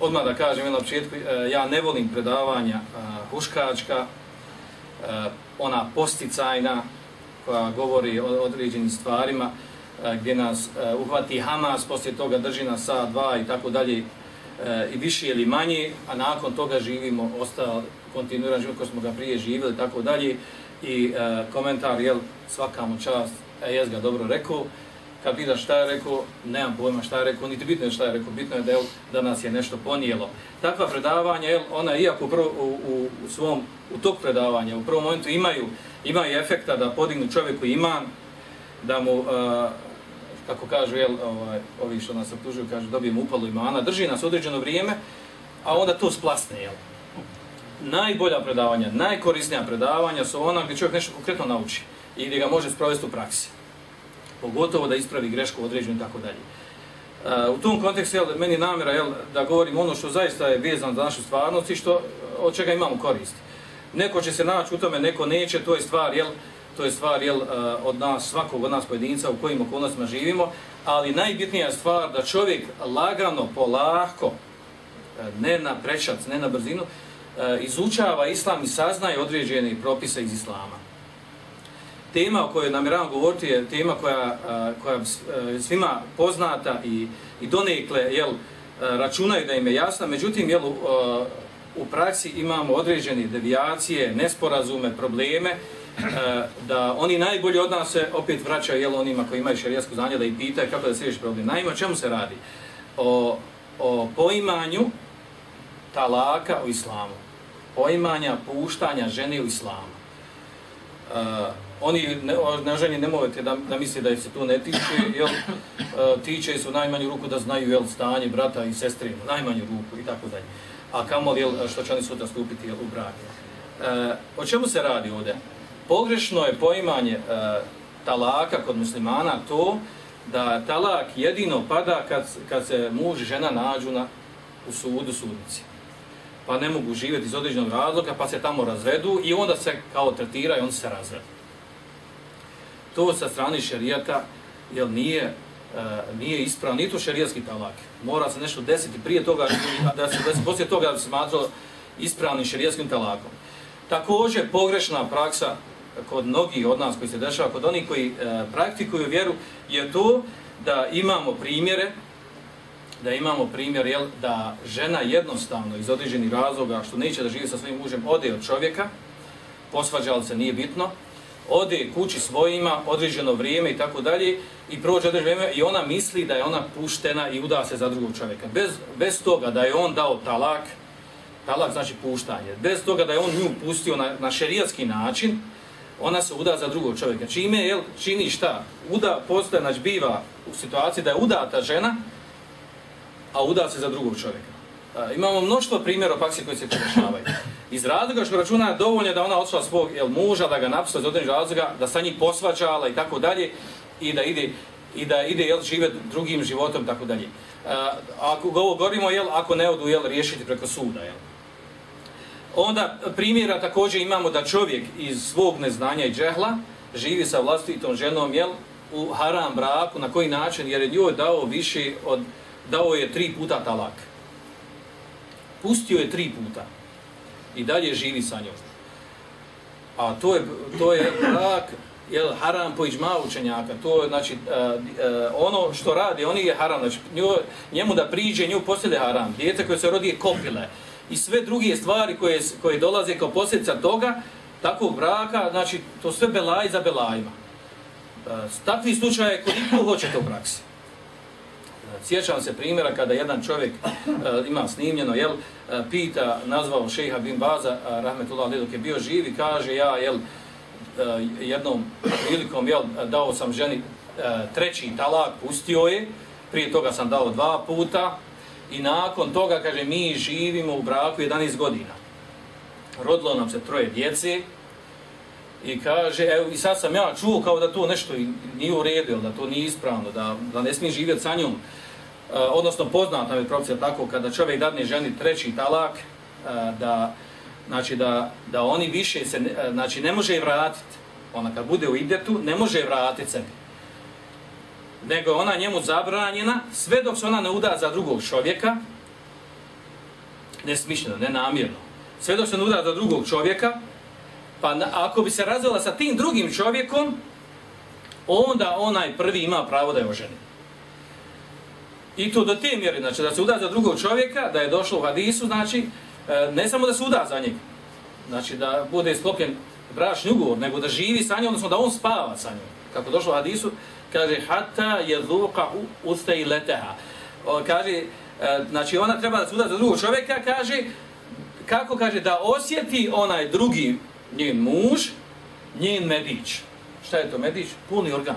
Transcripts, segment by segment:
odmah da kažem na početku, e, ja ne volim predavanja e, huškačka, e, ona posticajna koja govori o određenim stvarima, gdje nas uhvati Hamas, poslije toga drži nas sa dva i tako dalje, i više ili manje, a nakon toga živimo, ostao kontinuiran život koji smo ga prije živjeli, tako dalje, i komentar, jel, svaka mu čast, jes ga dobro rekao, kad pita šta je rekao, nemam pojma šta je rekao, niti bitno je šta je rekao, bitno je da, je, da nas je nešto ponijelo. Takva predavanja, jel, ona iako prvo, u, u, u, svom, u tog predavanja, u prvom momentu imaju, imaju efekta da podignu čovjeku iman, da mu, uh, kako kažu, jel, ovaj, ovi što nas optužuju, kažu, dobijemo upalu imana, drži nas određeno vrijeme, a onda to splasne, jel. Najbolja predavanja, najkorisnija predavanja su ona gdje čovjek nešto konkretno nauči i gdje ga može sprovesti u praksi pogotovo da ispravi grešku određenu i tako dalje. Uh, u tom kontekstu jel, meni namjera jel, da govorim ono što zaista je vezano za našu stvarnost i što, od čega imamo korist. Neko će se naći u tome, neko neće, to je stvar, jel, to je stvar jel, uh, od nas, svakog od nas pojedinca u kojim okolnostima živimo, ali najbitnija je stvar da čovjek lagano, polahko, uh, ne na prečac, ne na brzinu, uh, izučava islam i saznaje određene propise iz islama tema o kojoj namjeravam govoriti je tema koja, koja je svima poznata i, i donekle jel, računaju da im je jasna, međutim jel, u praksi imamo određene devijacije, nesporazume, probleme, da oni najbolji od nas se opet vraćaju jel, onima koji imaju šarijasko znanje da ih pitaju kako da se riješi problem. Naime, o čemu se radi? O, o poimanju talaka u islamu. Poimanja puštanja žene u islamu Eh, oni ne, neženi ne možete da, da misli da se to ne tiče, jel, uh, tiče su najmanju ruku da znaju jel, stanje brata i sestre, najmanju ruku i tako dalje. A kamo li, što će oni sutra stupiti jel, u brak. Uh, o čemu se radi ovdje? Pogrešno je poimanje uh, talaka kod muslimana to da talak jedino pada kad, kad se muž i žena nađu na, u sudu sudnici pa ne mogu živjeti iz određenog razloga, pa se tamo razvedu i onda se kao tretira i on se razvedu to sa strane šerijata jel nije uh, nije ispravno, ni to šerijatski talak. Mora se nešto desiti prije toga da se desi poslije toga da se smatralo ispravnim šerijatskim talakom. Također pogrešna praksa kod mnogih od nas koji se dešava, kod onih koji uh, praktikuju vjeru, je to da imamo primjere da imamo primjer jel, da žena jednostavno iz određenih razloga što neće da živi sa svojim mužem ode od čovjeka, posvađala se, nije bitno, ode kući svojima određeno vrijeme i tako dalje i prođe određeno vrijeme i ona misli da je ona puštena i uda se za drugog čovjeka. Bez, bez toga da je on dao talak, talak znači puštanje, bez toga da je on nju pustio na, na šerijatski način, ona se uda za drugog čovjeka. Čime je, čini šta? Uda postaje, znači biva u situaciji da je udata žena, a uda se za drugog čovjeka. A, imamo mnoštvo primjera paksi koji se dešavaju. Iz razloga što računa dovoljno da ona odšla svog jel, muža, da ga napusta iz određenog razloga, da sa njih posvađala i tako dalje, i da ide i da ide jel žive drugim životom tako dalje. A, Ako ovo govorimo jel ako ne odu jel riješiti preko suda jel. Onda primjera također imamo da čovjek iz svog neznanja i džehla živi sa vlastitom ženom jel u haram braku na koji način jer je njoj dao više od dao je tri puta talak. Pustio je tri puta i dalje živi sa njom. A to je, to je brak, jel, haram po iđma učenjaka. To je, znači, uh, uh, ono što radi, oni je haram. Znači, nju, njemu da priđe, nju poslije haram. Dijete koje se rodi je kopile. I sve druge stvari koje, koje dolaze kao posljedica toga, takvog braka, znači, to sve belaj za belajima. E, uh, takvi slučaje koliko hoćete u praksi. Sjećam se primjera kada jedan čovjek e, ima snimljeno, jel, e, pita, nazvao šeha bin Baza, rahmetullah, dok je bio živ i kaže, ja, jel, e, jednom prilikom, jel, dao sam ženi treći talak, pustio je, prije toga sam dao dva puta i nakon toga, kaže, mi živimo u braku 11 godina. Rodilo nam se troje djece, I kaže, evo, i sad sam ja čuo kao da to nešto nije u redu, da to nije ispravno, da, da ne smije živjeti sa njom. Eh, odnosno odnosno poznata je propisija tako kada čovjek dadne ženi treći talak eh, da znači da, da oni više se eh, znači ne može je vratiti ona kad bude u idetu ne može je vratiti sebi nego ona njemu zabranjena sve dok se ona ne uda za drugog čovjeka nesmišljeno, nenamjerno. Sve dok se ne uda za drugog čovjeka, pa na, ako bi se razvela sa tim drugim čovjekom, onda onaj prvi ima pravo da je oženi. I to do te mjere, znači da se uda za drugog čovjeka, da je došlo u hadisu, znači, e, ne samo da se uda za njeg, znači da bude sklopljen bračni ugovor, nego da živi sa njom, odnosno da on spava sa njom. Kako došlo u hadisu, kaže, hata je zuka i leteha. Kaže, e, znači ona treba da se uda za drugog čovjeka, kaže, kako kaže, da osjeti onaj drugi njen muž, njen medić. Šta je to medić? Puni organ.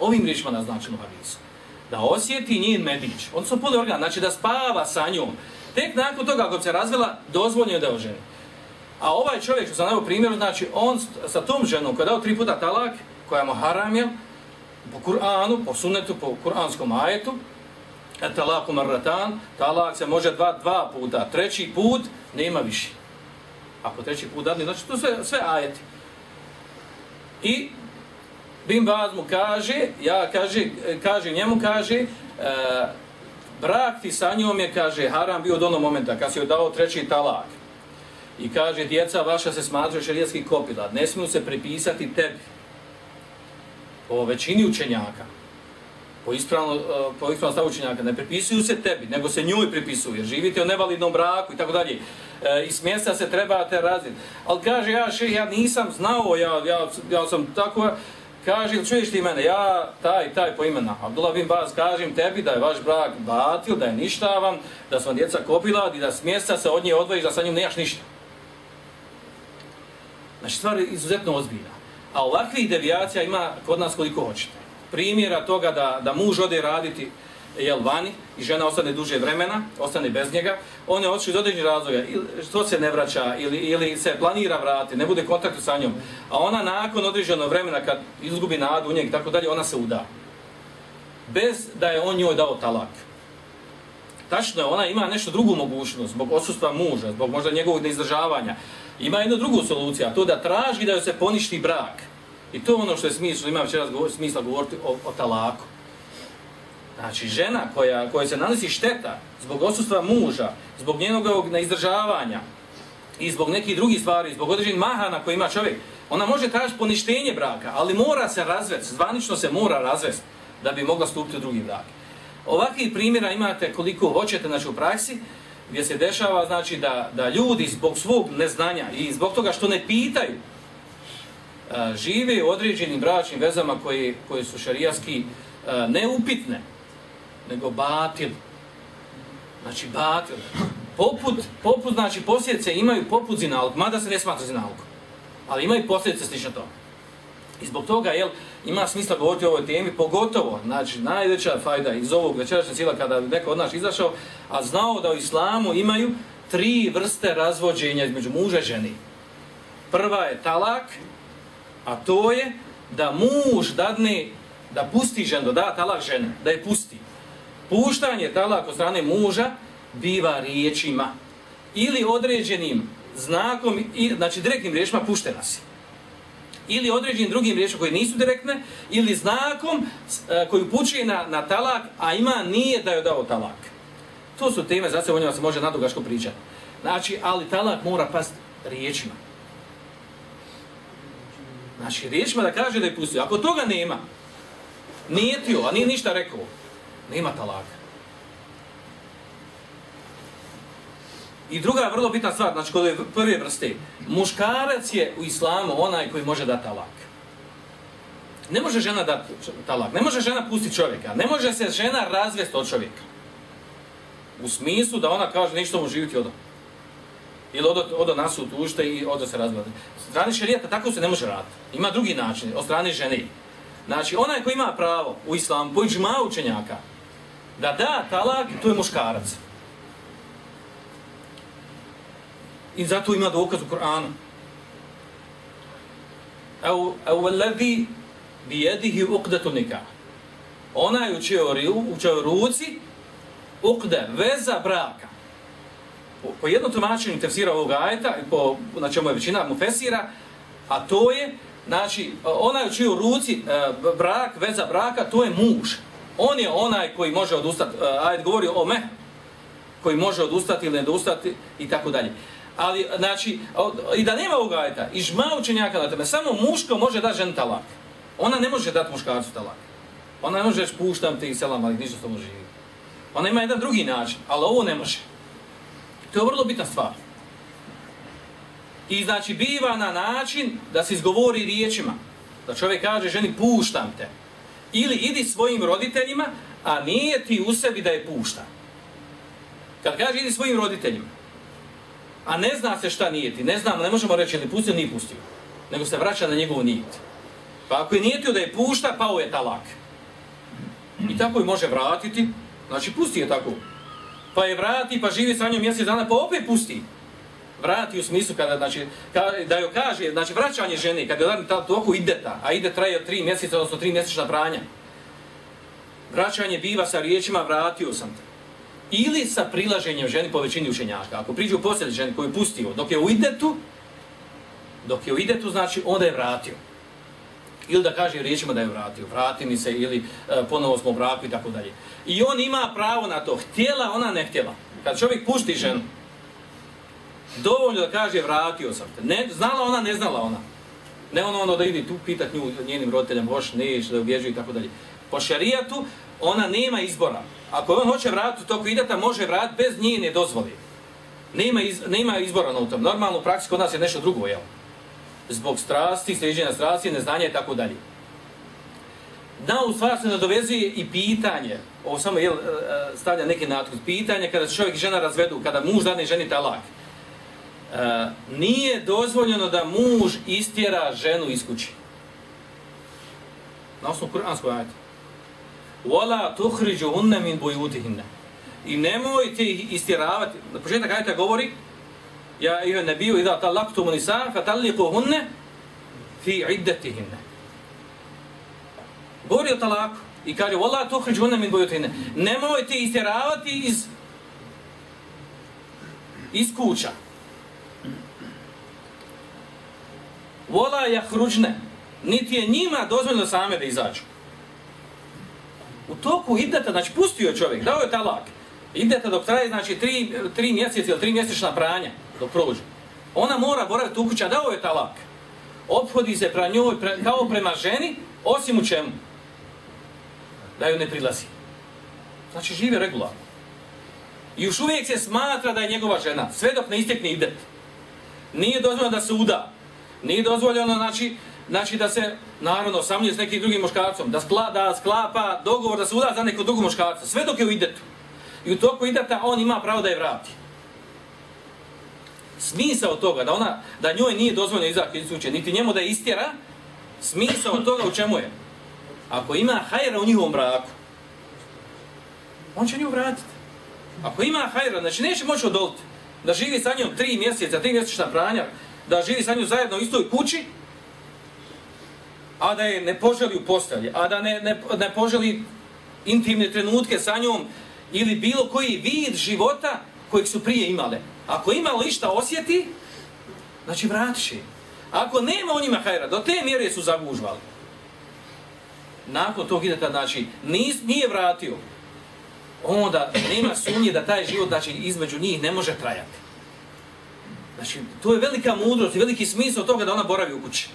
Ovim riječima naznačeno hadisu. Da osjeti njen medić. On su puni organ, znači da spava sa njom. Tek nakon toga, ako se razvila, dozvoljeno je da oženi. A ovaj čovjek, što sam navio primjer, znači on sa tom ženom, koja je dao tri puta talak, koja mu je, po Kur'anu, po sunnetu, po kur'anskom ajetu, talaku marratan, talak se može dva, dva puta, treći put nema više. Ako treći put dadne, znači to sve, sve ajeti. I Bin Baz mu kaže, ja kaže, kaže njemu kaže, e, brak ti sa njom je, kaže, haram bio od onog momenta kad si joj dao treći talak. I kaže, djeca vaša se smatruje šarijetski kopila, ne smiju se pripisati tebi. Po većini učenjaka, po ispravno, e, po ispravno stavu učenjaka, ne pripisuju se tebi, nego se njoj pripisuju, jer živite u nevalidnom braku i tako dalje. E, I s mjesta se trebate raziti. Ali kaže, ja, še, ja nisam znao, ja, ja, ja sam tako, kaže, čuješ ti mene, ja taj, taj po imena, Abdullah bin Baz, kažem tebi da je vaš brak batil, da je ništavan, da su vam djeca kopila, i da s mjesta se od nje odvojiš, da sa njim nemaš ništa. Znači, stvar je izuzetno ozbiljna. A ovakvih devijacija ima kod nas koliko hoćete. Primjera toga da, da muž ode raditi jel, vani i žena ostane duže vremena, ostane bez njega, on je otišao iz određenih razloga, što se ne vraća ili, ili se planira vrati, ne bude kontaktu sa njom, a ona nakon određenog vremena kad izgubi nadu u njeg i tako dalje, ona se uda. Bez da je on njoj dao talak. Tačno je, ona ima nešto drugu mogućnost, zbog odsustva muža, zbog možda njegovog neizdržavanja. Ima jednu drugu soluciju, a to da traži da joj se poništi brak. I to je ono što je smisla, ima večeras govor, smisla govoriti o, o talaku. Znači, žena koja, koja se nanosi šteta zbog osustva muža, zbog njenog neizdržavanja i zbog nekih drugih stvari, zbog određenih mahana koje ima čovjek, ona može tražiti poništenje braka, ali mora se razvesti, zvanično se mora razvesti da bi mogla stupiti u drugi brak. Ovakvih primjera imate koliko hoćete znači, u praksi, gdje se dešava znači da, da ljudi zbog svog neznanja i zbog toga što ne pitaju, e, žive u određenim bračnim vezama koji, koji su šarijaski e, neupitne, nego batil. Znači batil. Poput, poput znači posljedice imaju poput zinalog, mada se ne smatra zinalog. Ali imaju posljedice slično to. I zbog toga, jel, ima smisla govoriti o ovoj temi, pogotovo, znači, najveća fajda iz ovog večerašnja sila kada neko od nas izašao, a znao da u islamu imaju tri vrste razvođenja između muža i ženi. Prva je talak, a to je da muž dadne, da pusti ženu, da da talak žene, da je pusti puštanje talak od strane muža biva riječima ili određenim znakom, znači direktnim riječima puštena si. Ili određenim drugim riječima koje nisu direktne, ili znakom e, koji upućuje na, na talak, a ima nije da je dao talak. To su teme, za se o njima se može nadugaško pričati. Znači, ali talak mora past riječima. Znači, riječima da kaže da je pustio. Ako toga nema, nije tio, a nije ništa rekao, nema talaka. I druga vrlo bitna stvar, znači kod prve vrste, muškarac je u islamu onaj koji može dati talak. Ne može žena dati talak, ne može žena pustiti čovjeka, ne može se žena razvesti od čovjeka. U smislu da ona kaže ništa mu živiti od Ili odo, odo nasu tužite i odo se razvati. strane šarijeta tako se ne može raditi. Ima drugi način, od strane žene. Znači, onaj koji ima pravo u islamu, po džma učenjaka, da da talak, to je muškarac. I zato ima dokaz u Kur'anu. Au, au levi bi jedihi uqdatu nikah. Ona je učio, učio ruci uqde, veza braka. Po, po jednom tumačenju tefsira ovog ajeta, po, na čemu je većina mu fesira, a to je, znači, ona je učio ruci e, brak, veza braka, to je muž on je onaj koji može odustati. E, uh, ajet govori o me. koji može odustati ili ne odustati i tako dalje. Ali, znači, i da nema ovoga ajeta, i žma učenjaka na tebe, samo muško može dati žen talak. Ona ne može dati muškarcu talak. Ona ne može reći puštam te i selam, ali ništa s tomu živi. Ona ima jedan drugi način, ali ovo ne može. To je vrlo bitna stvar. I znači biva na način da se izgovori riječima. Da čovjek kaže ženi puštam te. Ili idi svojim roditeljima, a nije ti u sebi da je pušta. Kad kaže idi svojim roditeljima, a ne zna se šta nije ti, ne znam, ne možemo reći ili pustio, nije pustio. Nego se vraća na njegovu nijet. Pa ako je nijetio da je pušta, pao je talak. I tako je može vratiti, znači pusti je tako. Pa je vrati, pa živi sa njom mjesec dana, pa opet pusti vrati u smislu kada znači da joj kaže znači vraćanje žene kada je ta toku ide ta a ide traje 3 mjeseca odnosno 3 mjesečna pranja. Vraćanje biva sa riječima vratio sam te. Ili sa prilaženjem ženi po većini učenjaka. Ako priđe u posjed ženi koju pustio dok je u idetu dok je u idetu znači onda je vratio. Ili da kaže riječima da je vratio. Vrati mi se ili e, ponovo smo u braku i tako dalje. I on ima pravo na to. Htjela ona ne htjela. Kad čovjek pusti ženu dovoljno da kaže vratio sam te. Ne, znala ona, ne znala ona. Ne ono ono da idi tu pitat nju njenim roditeljama, hoš, neš, da ubježu i tako dalje. Po šarijatu ona nema izbora. Ako on hoće vratiti toku ideta, može vratiti bez njene dozvoli. Nema, iz, nema izbora na tom. Normalno u praksi kod nas je nešto drugo, jel? Zbog strasti, sliđenja strasti, neznanja i tako dalje. Da, u stvar se nadovezuje i pitanje, ovo samo jel, e, e, stavlja neke natkut, pitanje kada čovjek i žena razvedu, kada muž dane ženi talak, E, E, nije dozvoljeno da muž istjera ženu iz kući. Na osnovu kuranskog ajta. Wala tukhrijuhunna min bujutihinne. I nemojte ih istjeravati. Na početak ajta govori Ja ihe nebiju idha talaktu munisa fa taliku hunne fi iddetihinne. Govori o talaku. I kaže, Wala tukhrijuhunna min bujutihinne. Nemojte istjeravati iz iz kuća. Vola jahruđne, niti je njima dozvoljeno same da izađu. U toku ideta, znači pustio je čovjek, dao je talak, idete dok traje, znači, tri, tri mjeseca ili tri mjesečna pranja dok prođe. Ona mora boraviti u kuća, dao je talak. Obhodi se pra njoj pre, kao prema ženi, osim u čemu? Da ju ne prilazi. Znači, žive regularno. I još uvijek se smatra da je njegova žena, sve dok ne istekne idet. Nije dozvoljeno da se uda, Nije dozvoljeno, znači, znači da se, naravno, samlje s nekim drugim muškarcom, da, skla, da sklapa dogovor da se uda za nekog drugog muškarca, sve dok je u idetu. I u toku ideta on ima pravo da je vrati. Smisao toga, da ona, da njoj nije dozvoljeno izaći iz kuće, niti njemu da je istjera, smisao toga u čemu je? Ako ima hajra u njihovom braku, on će nju vratiti. Ako ima hajra, znači neće moći odoliti da živi sa njom tri mjeseca, tri mjeseca pranja, da živi sa njom zajedno u istoj kući, a da je ne poželi u postelji, a da ne, ne, ne poželi intimne trenutke sa njom ili bilo koji vid života kojeg su prije imale. Ako ima lišta osjeti, znači vratiš Ako nema onima njima hajra, do te mjere su zagužvali. Nakon tog ideta, znači, nis, nije vratio. Onda nema sumnje da taj život, znači, između njih ne može trajati. Znači, to je velika mudrost i veliki smisao toga da ona boravi u kući.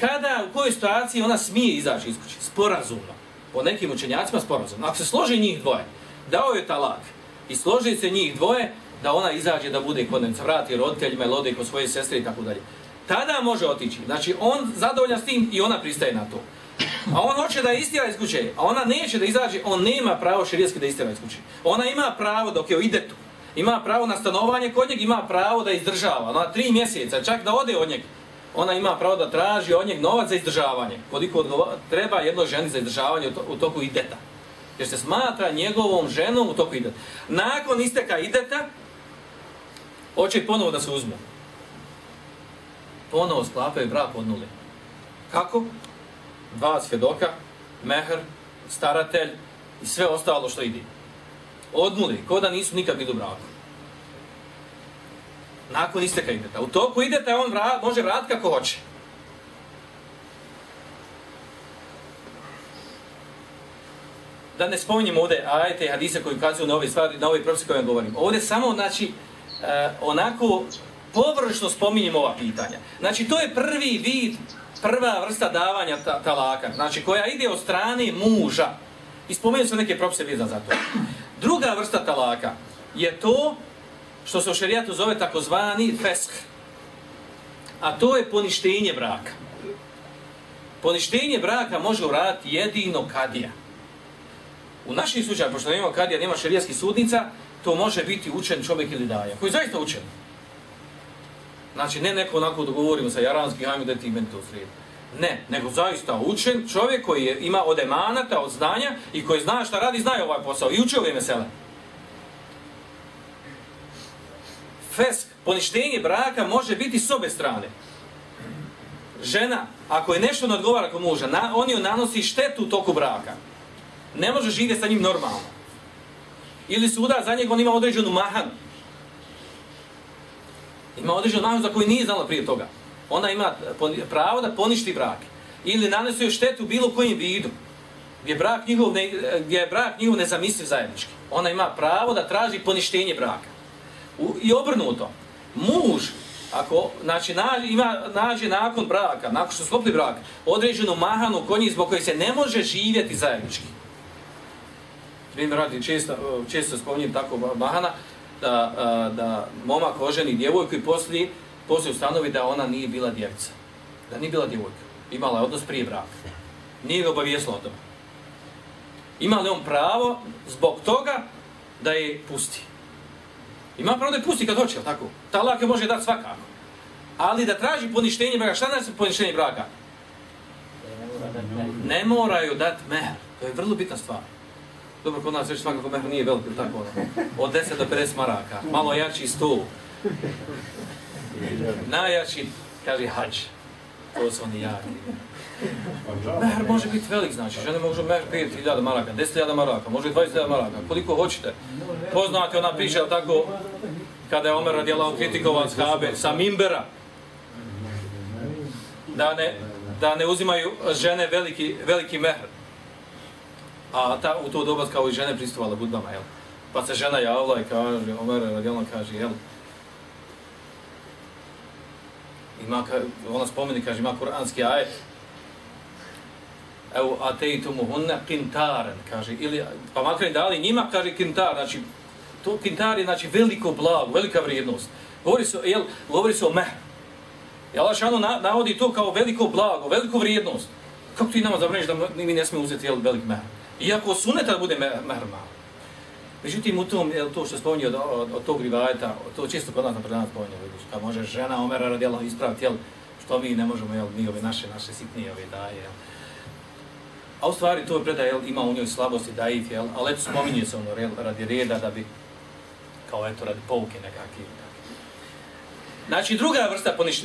Kada, u kojoj situaciji ona smije izaći iz kuće? Sporazumno. Po nekim učenjacima sporazumno. Ako se složi njih dvoje, dao je talak i složi se njih dvoje, da ona izađe da bude kod nemca, vrati roditeljima ili ode kod svoje sestre i tako dalje. Tada može otići. Znači, on zadovolja s tim i ona pristaje na to. A on hoće da istira iz kuće, a ona neće da izađe, on nema pravo širijetski da istira iz kuće. Ona ima pravo dok je u idetu, ima pravo na stanovanje kod njeg, ima pravo da izdržava. Na tri mjeseca, čak da ode od njeg, ona ima pravo da traži od njeg novac za izdržavanje. Koliko treba jedno ženi za izdržavanje u, toku ideta. Jer se smatra njegovom ženom u toku ideta. Nakon isteka ideta, hoće ponovo da se uzmu. Ponovo sklapaju brak od nule. Kako? Dva svjedoka, meher, staratelj i sve ostalo što ide odmuli, ko da nisu nikad bili u braku. Nakon isteka ideta. U toku ideta on vra, može vratiti kako hoće. da ne spominjem ovdje ajete i hadise koji ukazuju na ove stvari, na ove propise koje vam govorim. Ovdje samo, znači, uh, onako površno spominjem ova pitanja. Znači, to je prvi vid, prva vrsta davanja ta, talaka, znači, koja ide od strane muža. I spomenuo sam neke propise vezan za to. Druga vrsta talaka je to što se u šerijatu zove takozvani fesk. A to je poništenje braka. Poništenje braka može uraditi jedino kadija. U našim slučaju, pošto nema kadija, nema šerijatskih sudnica, to može biti učen čovjek ili daja. Koji je zaista učen. Znači, ne neko onako dogovorimo sa Jaranskim, hajmo da ti meni to sredi. Ne, nego zaista učen čovjek koji je, ima od emanata, od znanja i koji zna šta radi, zna ovaj posao. I uči ove mesele. Fesk, poništenje braka može biti s obe strane. Žena, ako je nešto ne odgovara kod muža, na, on joj nanosi štetu u toku braka. Ne može živjeti sa njim normalno. Ili suda za njeg, on ima određenu mahanu. Ima određenu mahanu za koju nije znala prije toga. Ona ima pravo da poništi brak. Ili nanese joj štetu bilo kojim vidu. Gdje, brak njihov ne, gdje je brak njihov nezamisliv zajednički. Ona ima pravo da traži poništenje braka. U, I obrnuto. Muž, ako znači, nađe, ima, nađe nakon braka, nakon što sklopi brak, određenu mahanu konji zbog koje se ne može živjeti zajednički. Primjer radi, često, često spominjem tako mahana, da, da momak oženi djevojku i poslije, poslije ustanovi da ona nije bila djevica. Da nije bila djevojka. Imala je odnos prije braka. Nije ga obavijesla o tome. Ima li on pravo zbog toga da je pusti? Ima pravo da je pusti kad hoće, tako? Talak je može dati svakako. Ali da traži poništenje braka, šta znači poništenje braka? Ne moraju dati mehr. To je vrlo bitna stvar. Dobro, kod nas već svakako mehr nije veliko, tako ono. Od 10 do 50 maraka. Malo jači stol. Najjači, kaže, hađ. To su oni jaki. Mehr može biti velik, znači, žene može mehr 5.000 maraka, 10.000 maraka, može 20.000 maraka, koliko hoćete. Poznate ona priča, tako, kada je Omer radijela kritikovan s sa Mimbera, da ne, da ne uzimaju žene veliki, veliki mehr. A ta, u to doba kao i žene pristuvala budbama, jel? Pa se žena javila i kaže, Omer radijalno kaže, jel? Ima, ona spomeni, kaže, ima kuranski ajet, evo ateitu hunne kintaren, kaže, ili, pa makar im dali njima, kaže kintar, znači, to kintar je, znači, veliko blago, velika vrijednost. Govori se, jel, govori se o meh. I Allah šano na, navodi to kao veliko blago, veliku vrijednost. Kako ti nama zabraniš da mi ne smije uzeti, jel, velik meh? Iako suneta da bude meh, meh malo. Međutim, u tom, jel, to što spominje od, od, od tog rivajeta, to često kod nas na predanat spominje, vidiš, kao može žena Omera radijalno ispraviti, jel, što mi ne možemo, jel, mi ove naše, naše sitnije ove daje, jel, A u stvari to je predaj, jel, ima u njoj slabosti da jel, ali eto spominje se ono, jel, radi reda da bi, kao eto, radi pouke nekakve. Znači, druga vrsta, poniš,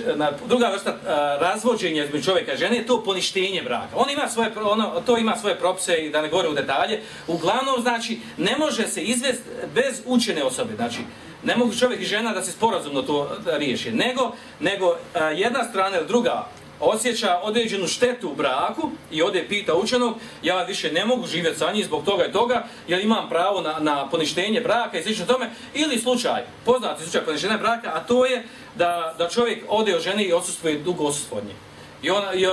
druga vrsta uh, razvođenja između čovjeka i žene je to poništenje braka. On ima svoje, ono, to ima svoje propise i da ne govore u detalje. Uglavnom, znači, ne može se izvest bez učene osobe. Znači, ne mogu čovjek i žena da se sporazumno to riješi. Nego, nego jedna strana ili druga osjeća određenu štetu u braku i ode pita učenog, ja više ne mogu živjeti sa njim zbog toga i toga, jer imam pravo na, na poništenje braka i slično tome, ili slučaj, poznati slučaj poništenja braka, a to je da, da čovjek ode od žene i odsustuje dugo odsustvo od nje. I ona, i,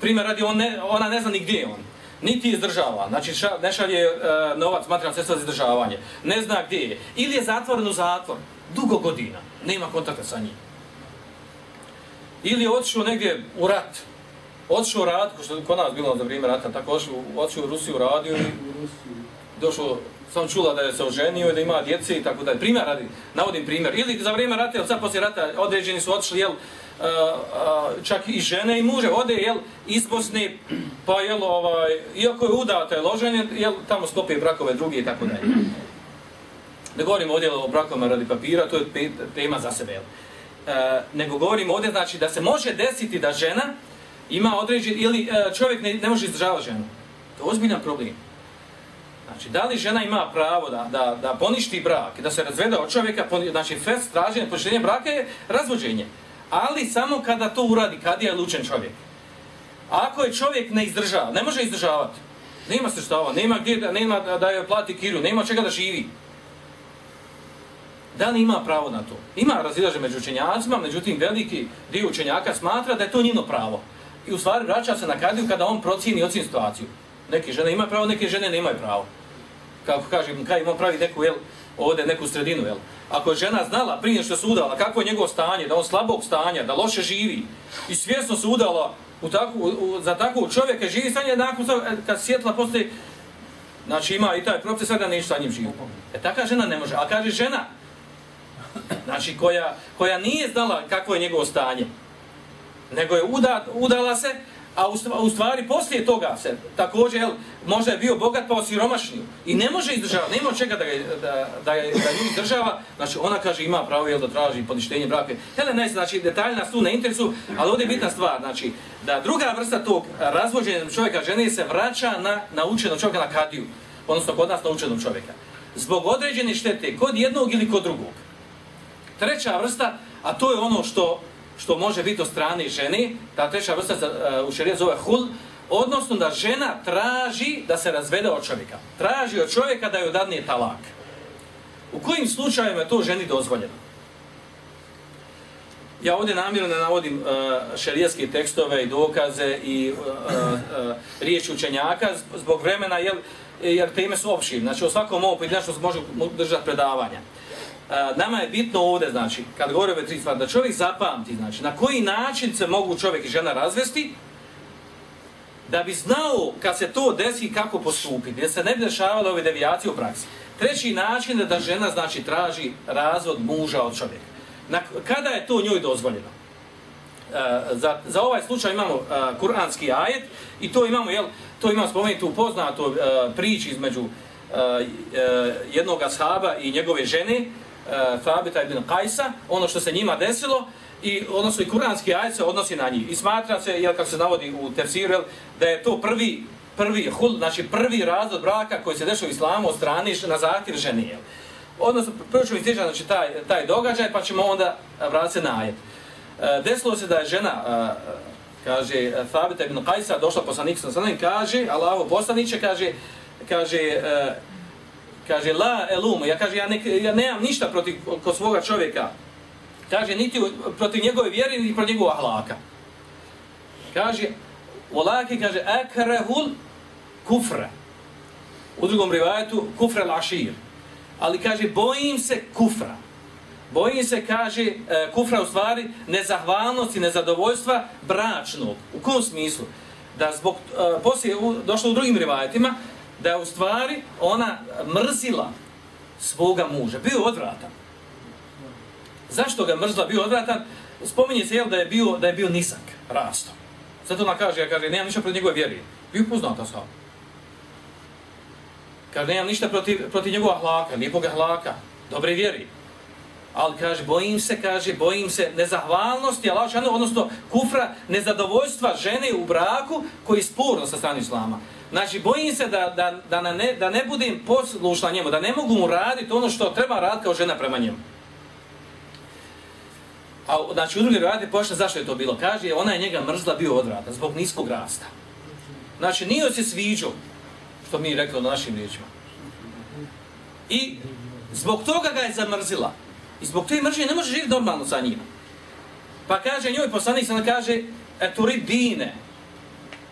primjer radi, on ne, ona ne zna ni gdje je on. Niti izdržava, znači ša, ne šalje uh, novac, materijalno sredstvo za izdržavanje, ne zna gdje je. Ili je zatvoren u zatvor, dugo godina, nema kontakta sa njim. Ili je otišao negdje u rat. Otišao u rat, ko što kod nas bilo za vrijeme rata, tako otišao, otišao u Rusiju radio i došao, sam čula da je se oženio i da ima djece i tako dalje. Primjer radi, navodim primjer. Ili za vrijeme rata, ili sad poslije rata, određeni su otišli, jel, čak i žene i muže, ode, jel, iz Bosne, pa, jel, ovaj, iako je udata, jel, oženje, jel, tamo sklopi brakove drugi i tako dalje. Ne govorimo ovdje o brakovima radi papira, to je tema za sebe, jel. E, nego govorimo ovdje, znači da se može desiti da žena ima određen, ili e, čovjek ne, ne može izdržavati ženu. To je ozbiljan problem. Znači, da li žena ima pravo da, da, da poništi brak, da se razvede od čovjeka, znači, fest traženje, poništenje braka je razvođenje. Ali samo kada to uradi, kad je lučen čovjek. Ako je čovjek ne izdržava, ne može izdržavati, Nema sredstava, nema gdje da, nema da, da je plati kiru, nema čega da živi. Da li ima pravo na to? Ima razilaže među učenjacima, međutim veliki dio učenjaka smatra da je to njeno pravo. I u stvari vraća se na kadiju kada on procijeni ocin situaciju. Neke žene imaju pravo, neke žene nemaju pravo. Kako kažem, kaj ima pravi neku, jel, ovdje neku sredinu, jel. Ako je žena znala prije što se udala, kako je njegovo stanje, da on slabog stanja, da loše živi, i svjesno se udala u takvu, u, za takvog čovjeka, živi stanje, nakon e, kad sjetla postoji, znači ima i taj proces, sada neće sa njim živi. E taka žena ne može. A kaže žena, znači koja, koja nije znala kakvo je njegovo stanje, nego je uda, udala se, a u stvari poslije toga se također, jel, možda je bio bogat pa osiromašnju i ne može izdržavati, nema čega da ga, da, da, da nju izdržava, znači ona kaže ima pravo jel, da traži poništenje braka. Hele, ne, znači detaljna su na interesu, ali ovdje je bitna stvar, znači da druga vrsta tog razvođenja čovjeka žene se vraća na naučenog čovjeka na kadiju, odnosno kod nas naučenog čovjeka. Zbog određene štete, kod jednog ili kod drugog. Treća vrsta, a to je ono što što može biti od strane žene, ta treća vrsta uh, u šerijet zove hul, odnosno da žena traži da se razvede od čovjeka. Traži od čovjeka da joj dadne talak. U kojim slučajima je to ženi dozvoljeno? Ja ovdje namjerno ne navodim uh, šerijetske tekstove i dokaze i uh, uh, riječi učenjaka zbog vremena, jer, jer teme su opširne. Znači, o svakom ovom pojedinačno može držati predavanja. Uh, nama je bitno ovdje, znači, kad govorimo o tri stvari, da čovjek zapamti, znači, na koji način se mogu čovjek i žena razvesti, da bi znao kad se to desi kako postupiti, da se ne bi dešavale ove devijacije u praksi. Treći način je da žena, znači, traži razvod muža od čovjeka. Na, kada je to njoj dozvoljeno? E, za, za ovaj slučaj imamo e, kuranski ajet i to imamo, jel, to imamo spomenuti u poznatoj e, priči između e, e jednog ashaba i njegove žene, uh, ibn Kajsa, ono što se njima desilo, i odnosno i kuranski ajet se odnosi na njih. I smatra se, jel, kako se navodi u tefsiru, da je to prvi, prvi hul, znači prvi razvod braka koji se dešao u islamu od strane na zahtjev žene. Jel. Odnosno, prvo ćemo ističati znači, taj, taj događaj, pa ćemo onda e, vratiti se na ajet. Uh, desilo se da je žena, kaže, Thabita ibn Kajsa, došla poslanik sa sanem, kaže, Allaho poslaniće, kaže, kaže, kaže la elum ja kaže ja ne ja nemam ništa protiv kod svoga čovjeka. Kaže niti protiv njegove vjere niti protiv njegove ahlaka. Kaže Olaki kaže akrahul kufra. U drugom rivajetu kufra al-ashir ali kaže bojim se kufra. Bojim se kaže e, kufra u stvari nezahvalnosti nezadovoljstva bračnog. U kom smislu? Da zbog e, poslije došlo u drugim rivajetima da je u stvari ona mrzila svoga muža. Bio odvratan. Zašto ga mrzla bio odvratan? Spominje se jel, da je bio da je bio nisak, rasto. Zato ona kaže, ja kaže, nemam ništa protiv njegove vjeri. Bio poznata sa. Kaže, nemam ništa protiv, protiv njegova hlaka, lijepog hlaka, dobre vjeri. Ali kaže, bojim se, kaže, bojim se nezahvalnosti, odnosno kufra, nezadovoljstva žene u braku koji je sporno sa strane islama. Znači, bojim se da, da, da, na ne, da ne budem poslušna njemu, da ne mogu mu raditi ono što treba raditi kao žena prema njemu. A, znači, u drugi radi pošto zašto je to bilo? Kaže, ona je njega mrzla bio odvrata zbog niskog rasta. Znači, nije se sviđao, što mi rekli na našim riječima. I zbog toga ga je zamrzila. I zbog te mržnje ne može živjeti normalno sa njim. Pa kaže njoj poslanik, se kaže, eturid dine,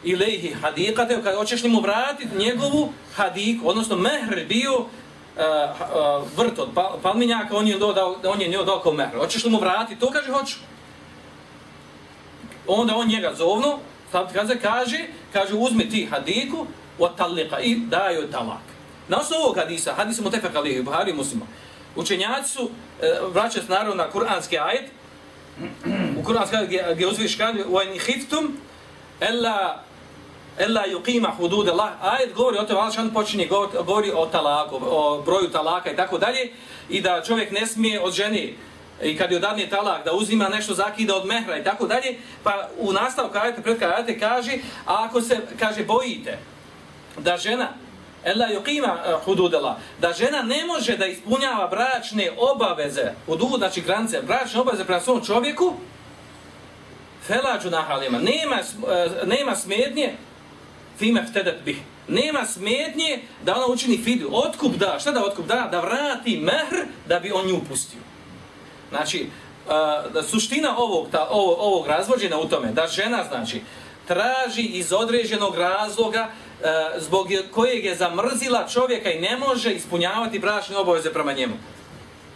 ilaihi hadikate, kada hoćeš mu vratiti njegovu hadiku, odnosno mehr bio uh, uh, vrt od pa- palminjaka, on je, dodao, on je njoj dao kao mehr. Hoćeš li mu vratiti? To kaže, hoću. Onda on njega zovno, sad kaže, kaže, kaže, uzmi ti hadiku od talika i daj joj talak. Na osnovu ovog hadisa, hadisa Mutefak alihi, Buhari muslima, učenjaci su, eh, uh, vraćaju se naravno na kuranski ajet, u kuranski ajet gdje, gdje uzviš kaže, u ajni hiftum, ella yuqima hudud Allah. Ajet govori o tome, Allah počinje govori o talaku, o broju talaka i tako dalje i da čovjek ne smije od žene i kad je odadne talak da uzima nešto zakida od mehra i tako dalje, pa u nastavku ajeta pred kajate kaže, a ako se kaže bojite da žena Ella yuqima eh, hudud Allah, da žena ne može da ispunjava bračne obaveze, hudud znači granice, bračne obaveze prema svom čovjeku, felađu nahalima, nema, eh, nema smetnje fime ftedet bih, nema smetnje da ona učini fidu. Otkup da, šta da otkup da? Da vrati mehr da bi on nju pustio. Znači, uh, suština ovog, ta, ovog, ovog razvođena u tome, da žena, znači, traži iz određenog razloga uh, zbog kojeg je zamrzila čovjeka i ne može ispunjavati bračne obaveze prema njemu.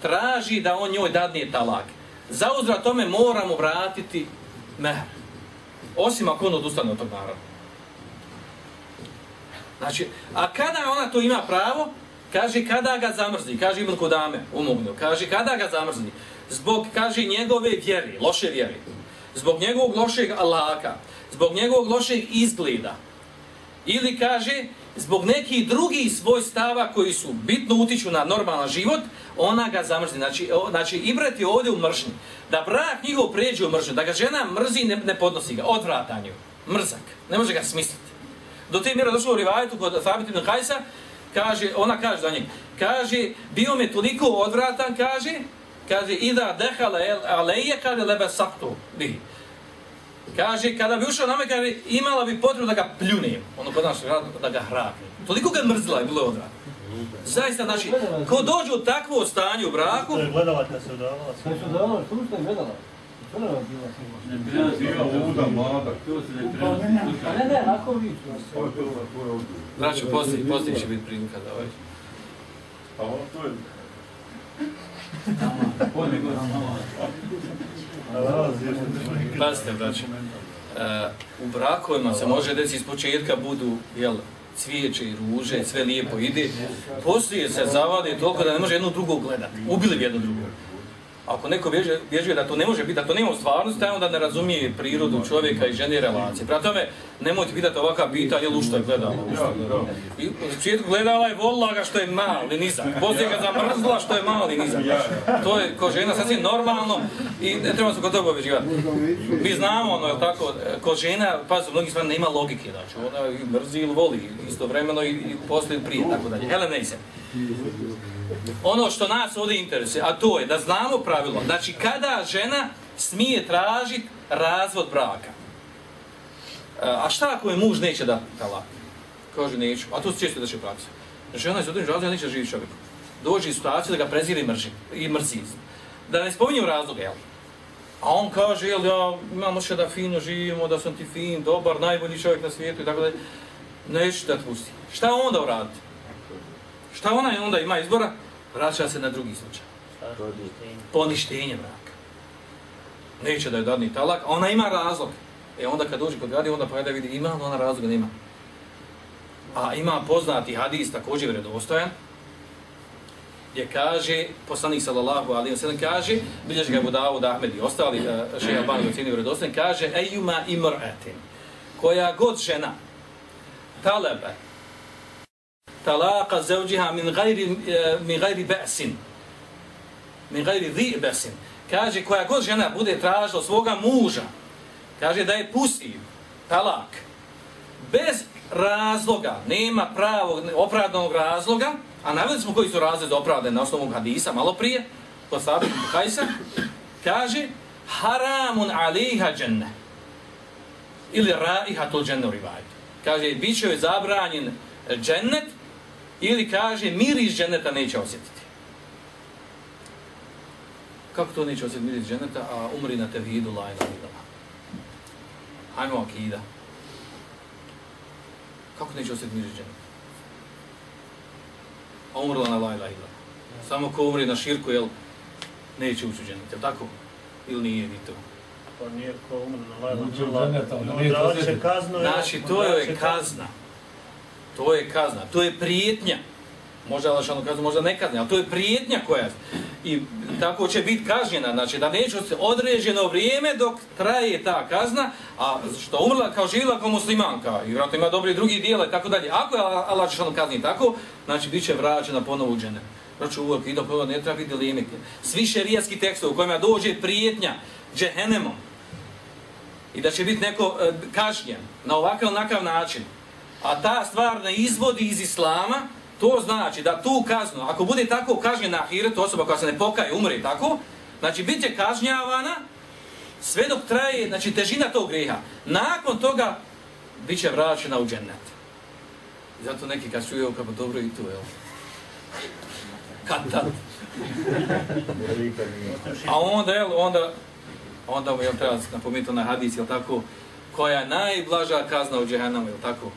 Traži da on njoj dadne talak. Za uzra tome moramo vratiti mehr. Osim ako on odustane od tog naravno. Znači, a kada ona to ima pravo, kaže kada ga zamrzni, kaže Ibn Kodame, umognu, kaže kada ga zamrzni, zbog, kaže, njegove vjeri, loše vjeri, zbog njegovog lošeg alaka, zbog njegovog lošeg izgleda, ili kaže, zbog nekih drugih svoj stava koji su bitno utiču na normalan život, ona ga zamrzni. Znači, o, znači Ibrat je ovdje u mržnji. Da brak njihov pređe u mržnju, da ga žena mrzi, ne, ne podnosi ga, odvratanju, mrzak, ne može ga smisliti. Do te mjera došlo u rivajetu kod Fabit ibn Kajsa, kaže, ona kaže za njeg, kaže, bio me toliko odvratan, kaže, kaže, ida dehala aleje, kaže, lebe saktu, bi. Kaže, kada bi ušao na me, kaže, imala bi potrebu da ga pljunem, ono kod našeg da ga hrapim. Toliko ga mrzila je bilo odvrat. Zaista, znači, ko dođe u takvo stanje u braku... Što je gledala kad se udavala? Sve su gledala, što ste gledala? Ne bila luda, mlada. Ne, ne, ako vi Znači, poslije, poslije će biti prilika da ovaj. A ono to je... Pazite, braće. Uh, u brakovima se može desiti iz početka budu, jel, cvijeće i ruže, sve lijepo ide. Poslije se zavade toliko da ne može jedno drugo gledati. Ubili bi jedno drugo. Ako neko bježe, bježe da to ne može biti, da to nema u stvarnosti, onda ne razumije prirodu čovjeka i žene relacije. Prema tome, nemojte pitati ovakav u što je gledala? U što je gledala? I u svijetu gledala je volila ga što je mali, nizak. Poslije ga zamrzla što je mali, nizak. To je ko žena sasvim normalno i ne treba se kod toga obježivati. Mi znamo, ono, je tako, ko žena, pa su mnogi stvari, nema logike, znači, ona i mrzi ili voli istovremeno i, i poslije prije, tako dalje. Hele, ne se ono što nas ovdje interesuje, a to je da znamo pravilo, znači kada žena smije tražiti razvod braka. E, a šta ako je muž neće da talak? Kaže neću, a to se često deše praksa. Žena iz određen razloga neće živjeti čovjek. Dođe u situaciju da ga prezira i mrži, i mrzi. Da ne spominjem razloga, jel? A on kaže, jel, ja imam ošće da fino živimo, da sam ti fin, dobar, najbolji čovjek na svijetu i tako da neću da pusti. Šta onda uraditi? Šta ona onda ima izbora? Vraća se na drugi slučaj. Poništenje braka. Neće da je dadni talak, a ona ima razlog. E onda kad dođe kod gradi, onda pa vidi ima li ona razloga, nema. A ima poznati hadis, također vredostojan, gdje kaže, poslanik sallallahu alaihi wa sallam kaže, bilješ ga Budavu da Ahmed i ostali, uh, šeha Bani ocjeni vredostojan, kaže, ejuma imr'atin, koja god žena, talebet, talaqa zawjiha min ghairi eh, min gajri ba'sin. Min gajri dhi ba'sin. Kaže koja god žena bude tražila svoga muža kaže da je pusti talak bez razloga nema pravog opravdanog razloga a naveli smo koji su razlozi opravdani na osnovu hadisa malo prije kod sabi Kajsa kaže haramun aliha dženne ili raihatul dženne u rivajtu kaže bit će zabranjen džennet Ili kaže, miris dženeta neće osjetiti. Kako to neće osjetiti miris dženeta, a umri na tevhidu lajna ilama? Hajmo akida. Kako neće osjetiti miris dženeta? A umrla na lajna ilama. Samo ko umri na širku, jel, neće ući u dženet, jel tako? Ili nije ni to? Pa nije ko umri na lajna ilama. Znači, to je kazna. To je kazna, to je prijetnja. Možda je lašano kaznu, možda ne kazna, ali to je prijetnja koja I tako će biti kažnjena, znači da neće se određeno vrijeme dok traje ta kazna, a što umrla kao živila kao muslimanka, i vratno ima dobri drugi dijela i tako dalje. Ako je Allah će kazni tako, znači bit će vraćena ponovo u džene. Znači uvijek ide po ne treba biti limite. Svi šerijatski tekstovi u kojima dođe prijetnja džehenemom i da će biti neko e, kažnjen na ovakav onakav način, a ta stvar ne izvodi iz islama, to znači da tu kaznu, ako bude tako kažnjen na ahiretu, osoba koja se ne pokaje, umre tako, znači bit će kažnjavana sve dok traje, znači težina tog greha. Nakon toga bit će vraćena u džennet. zato neki kad čuju, kako dobro i tu, jel? Kad tad? A onda, jel, onda, onda mu, jel, treba napomenuti na hadis, jel tako, koja je najblaža kazna u džehennemu, jel tako?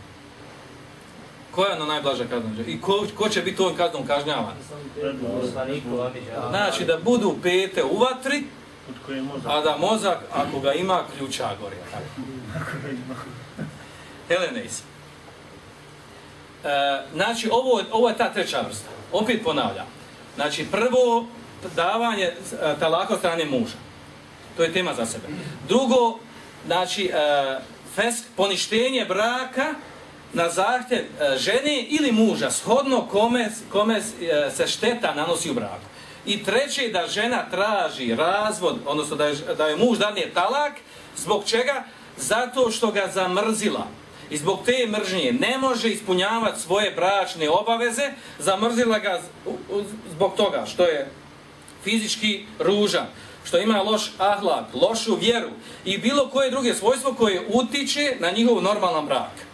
Koja je ona najblaža kazna? I ko, ko će biti ovom kaznom kažnjavan? Znači da budu pete u vatri, a da mozak, ako ga ima, ključa gori. Heleneis. E, znači, ovo, ovo je ta treća vrsta. Opet ponavljam. Znači, prvo davanje e, talaka strane muža. To je tema za sebe. Drugo, znači, e, fesk, poništenje braka na zahtjev e, žene ili muža, shodno kome, kome e, se šteta nanosi u braku. I treće, da žena traži razvod, odnosno da je, da je muž danije talak, zbog čega? Zato što ga zamrzila. I zbog te mržnje ne može ispunjavati svoje bračne obaveze, zamrzila ga zbog toga što je fizički ružan, što ima loš ahlak, lošu vjeru i bilo koje druge svojstvo koje utiče na njihov normalan brak.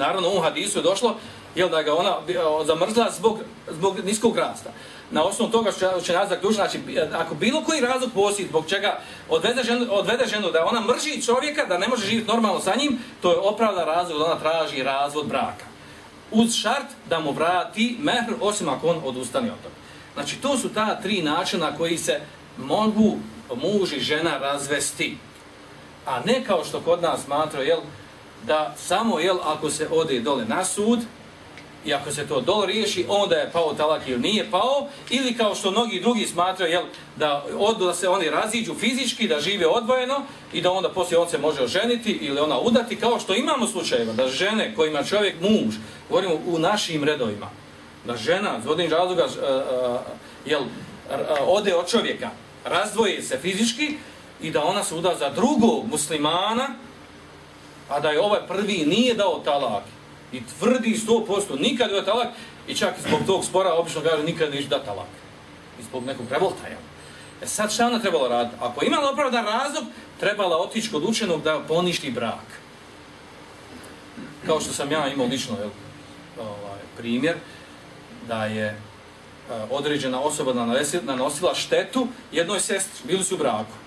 Naravno, u hadisu je došlo jel, da ga ona zamrzla zbog, zbog niskog rasta. Na osnovu toga što će nas zaključiti, znači, ako bilo koji razlog postoji zbog čega odvede ženu, odvede ženu da ona mrži čovjeka, da ne može živjeti normalno sa njim, to je opravda razlog da ona traži razvod braka. Uz šart da mu vrati mehr, osim ako on odustane od toga. Znači, to su ta tri načina koji se mogu muž i žena razvesti. A ne kao što kod nas smatra, jel, da samo, jel, ako se ode dole na sud, i ako se to dole riješi, onda je pao talak ili nije pao, ili kao što mnogi drugi smatraju, jel, da, od, da se oni raziđu fizički, da žive odvojeno i da onda poslije on se može oženiti ili ona udati, kao što imamo slučajeva, da žene kojima čovjek muž, govorimo u našim redovima, da žena, zvodim razloga, eh, eh, jel, eh, ode od čovjeka, razdvoji se fizički i da ona se uda za drugog muslimana, a da je ovaj prvi nije dao talak i tvrdi 100%, nikad je talak i čak zbog tog spora obično kaže nikad neće da talak. I zbog nekog revolta, jel? E sad šta ona trebala raditi? Ako imala opravdan razlog, trebala otići kod učenog da poništi brak. Kao što sam ja imao lično jel, ovaj, primjer, da je e, određena osoba nanosila štetu jednoj sestri, bili su u braku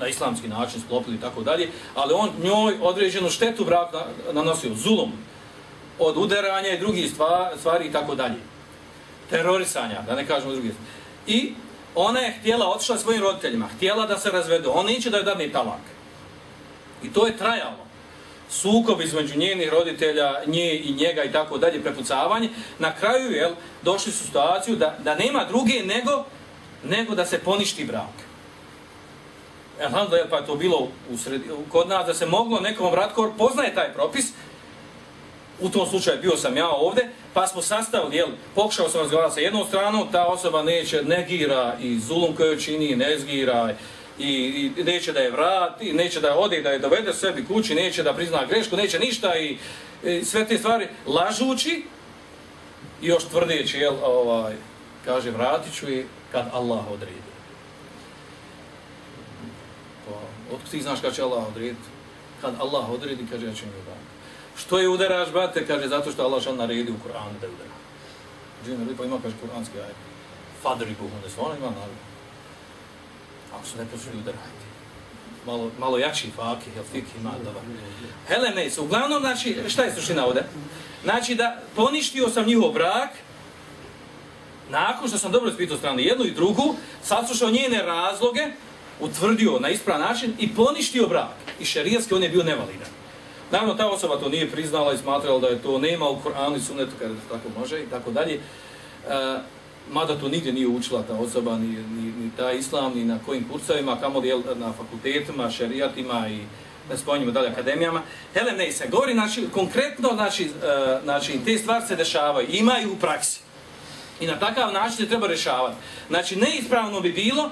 na islamski način sklopili i tako dalje, ali on njoj određenu štetu brak nanosio zulom od udaranja i drugih stvari i tako dalje. Terorisanja, da ne kažemo drugi. I ona je htjela, otišla svojim roditeljima, htjela da se razvedu, on neće da je dadne talak. I to je trajalo. Sukob između njenih roditelja, nje i njega i tako dalje, prepucavanje. Na kraju, jel, došli su situaciju da, da nema druge nego, nego da se poništi brak. Alhamdulillah, pa je to bilo u sredi, kod nas da se moglo nekom vratko poznaje taj propis. U tom slučaju bio sam ja ovde, pa smo sastavili, jel, pokušao sam razgovarati sa jednom stranom, ta osoba neće, negira i zulum koju čini, ne zgira i, i neće da je vrati, neće da je ode, da je dovede sebi kući, neće da prizna grešku, neće ništa i, i sve te stvari lažući i još tvrdeći, jel, ovaj, kaže, vratit ću i kad Allah odredi. Ti znaš kada će Allah odrediti? Kad Allah odredi, kaže, ja ću mi udati. Što je udaraš, brate? Kaže, zato što Allah šal naredi u Kur'anu da udara. Džina lipa ima, kaže, kur'anski ajed. Fadri buhun, da se ono ima naravno. Ako su neposljeni, udarajte. Malo, malo jači fakih, jel fik ima dobar. Helene su, uglavnom, znači, šta je suština ovde? Znači, da poništio sam njihov brak, nakon što sam dobro ispitao stranu jednu i drugu, saslušao njene razloge, utvrdio na ispravan način i poništio brak. I šerijatski on je bio nevalidan. Naravno, ta osoba to nije priznala i smatrala da je to nema u Koranu i Sunnetu kada tako može i tako dalje. E, mada to nigdje nije učila ta osoba, ni, ni, ni ta islam, ni na kojim kursovima, kamo li na fakultetima, šerijatima i ne spominjamo dalje akademijama. Helen ne se govori, znači, konkretno, znači, e, znači, te stvari se dešavaju, imaju u praksi. I na takav način se treba rešavati. Znači, neispravno bi bilo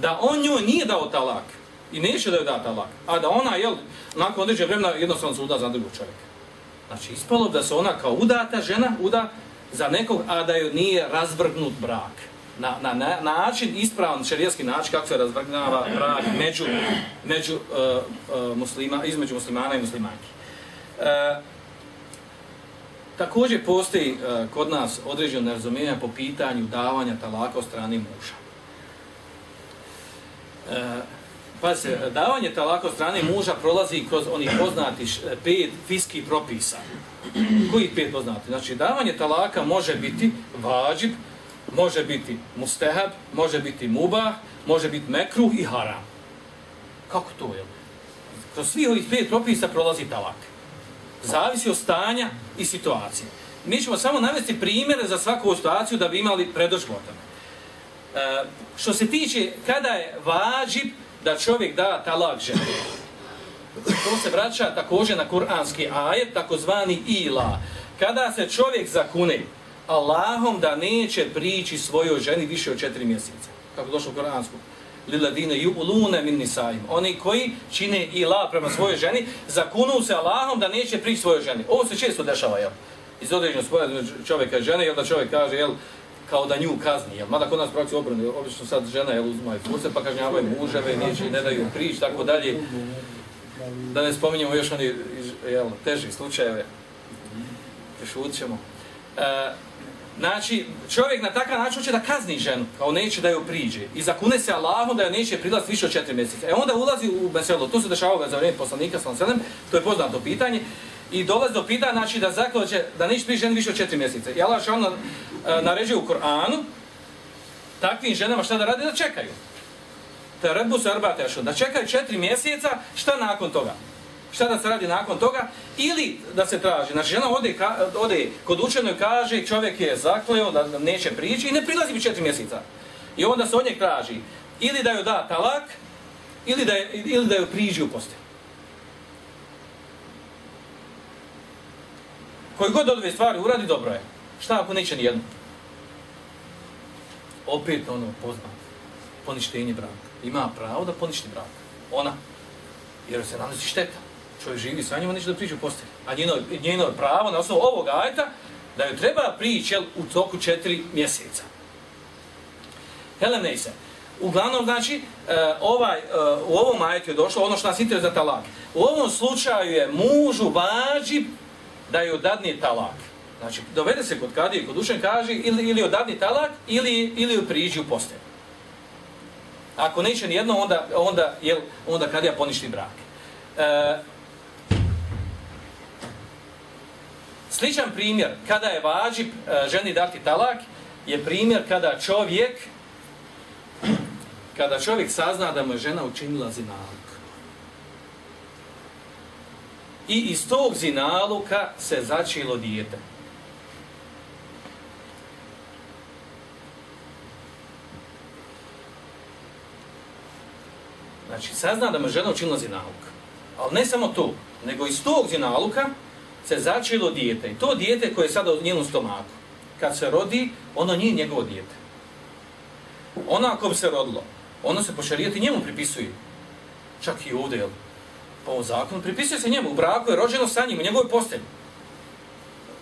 da on njoj nije dao talak i neće da joj da talak, a da ona, jel, nakon određe vremena jednostavno se uda za drugog čovjeka. Znači, ispalo da se ona kao udata žena uda za nekog, a da joj nije razvrgnut brak. Na, na, na način, ispravan šerijski način kako se razvrgnava brak među, među uh, uh, muslima, između muslimana i muslimanki. Uh, Također postoji uh, kod nas određeno nerazumijevanje po pitanju davanja talaka od strane muža. E, pa se, davanje talaka od strane muža prolazi kroz onih poznati e, pet fiskih propisa. Koji pet poznati? Znači, davanje talaka može biti vađib, može biti mustehab, može biti mubah, može biti mekruh i haram. Kako to je? Kroz svih ovih pet propisa prolazi talak. Zavisi od stanja i situacije. Mi ćemo samo navesti primjere za svaku situaciju da bi imali predošlo o tome. Eh, što se tiče kada je vađib da čovjek da talak žene, to se vraća također na kuranski ajet, takozvani ila. Kada se čovjek zakune Allahom da neće prići svojoj ženi više od četiri mjeseca. Kako došlo u kuransku liladine yu'luna min nisaim. Oni koji čine ila prema svojoj ženi, zakunu se Allahom da neće prići svojoj ženi. Ovo se često dešava, jel? Iz određenog spoja čovjeka i žene, jel da čovjek kaže, jel, kao da nju kazni, jel? Mada kod nas praksi obrne, obično sad žena, jel, uzma i fuse, pa kažnjavaju muževe, neće, ne daju prič, tako dalje. Da ne spominjemo još oni, jel, teži slučajeve. Šut ćemo. E, Znači, čovjek na takav način hoće da kazni ženu, kao neće da ju priđe. I zakune se Allahom da joj neće prilaziti više od četiri mjeseca. E onda ulazi u meselo. To se dešavalo za vrijeme poslanika sa to je poznato pitanje. I dolazi do pitanja, znači da zakloće da neće biti ženi više od četiri mjeseca. I Allah šalno e, naređuje u Koranu takvim ženama šta da radi, da čekaju. Te rebu se arbate da čekaju četiri mjeseca, šta nakon toga? šta da se radi nakon toga, ili da se traži. Znači, žena ode, ka, ode kod učenog kaže, čovjek je zakleo da neće prići i ne prilazi mi četiri mjeseca. I onda se od nje traži, ili da joj da talak, ili da, je, ili da joj priđi u postelju. Koji god od ove stvari uradi, dobro je. Šta ako neće nijedno? Opet ono poznat. Poništenje braka. Ima pravo da poništi brak. Ona. Jer se nanosi šteta čovjek živi sa njima, neće da priđe u postelji. A njeno, njeno pravo na osnovu ovog ajta da joj treba prići u toku četiri mjeseca. Helem se. Uglavnom, znači, e, ovaj, e, u ovom ajetu je došlo ono što nas interesuje za talak. U ovom slučaju je mužu vađi da je odadni talak. Znači, dovede se kod kadije, kod dušen kaže ili, ili odadni talak ili, ili joj priđi u postelju. Ako neće ni jedno, onda, onda, jel, onda kadija poništi brak. Uh, Sličan primjer, kada je vađib e, ženi dati talak, je primjer kada čovjek kada čovjek sazna da mu je žena učinila zinalu. I iz tog zinaluka se začilo dijete. Znači, sazna da mu žena učinila zinaluk. Ali ne samo to, nego iz tog zinaluka se začelo dijete. I to dijete koje je sada u njenom stomaku, kad se rodi, ono nije njegovo dijete. Ono ako bi se rodilo, ono se po šarijeti njemu pripisuje. Čak i ovdje, jel? Po ovom zakonu, pripisuje se njemu. U braku je rođeno sa njim, u njegovoj postelji.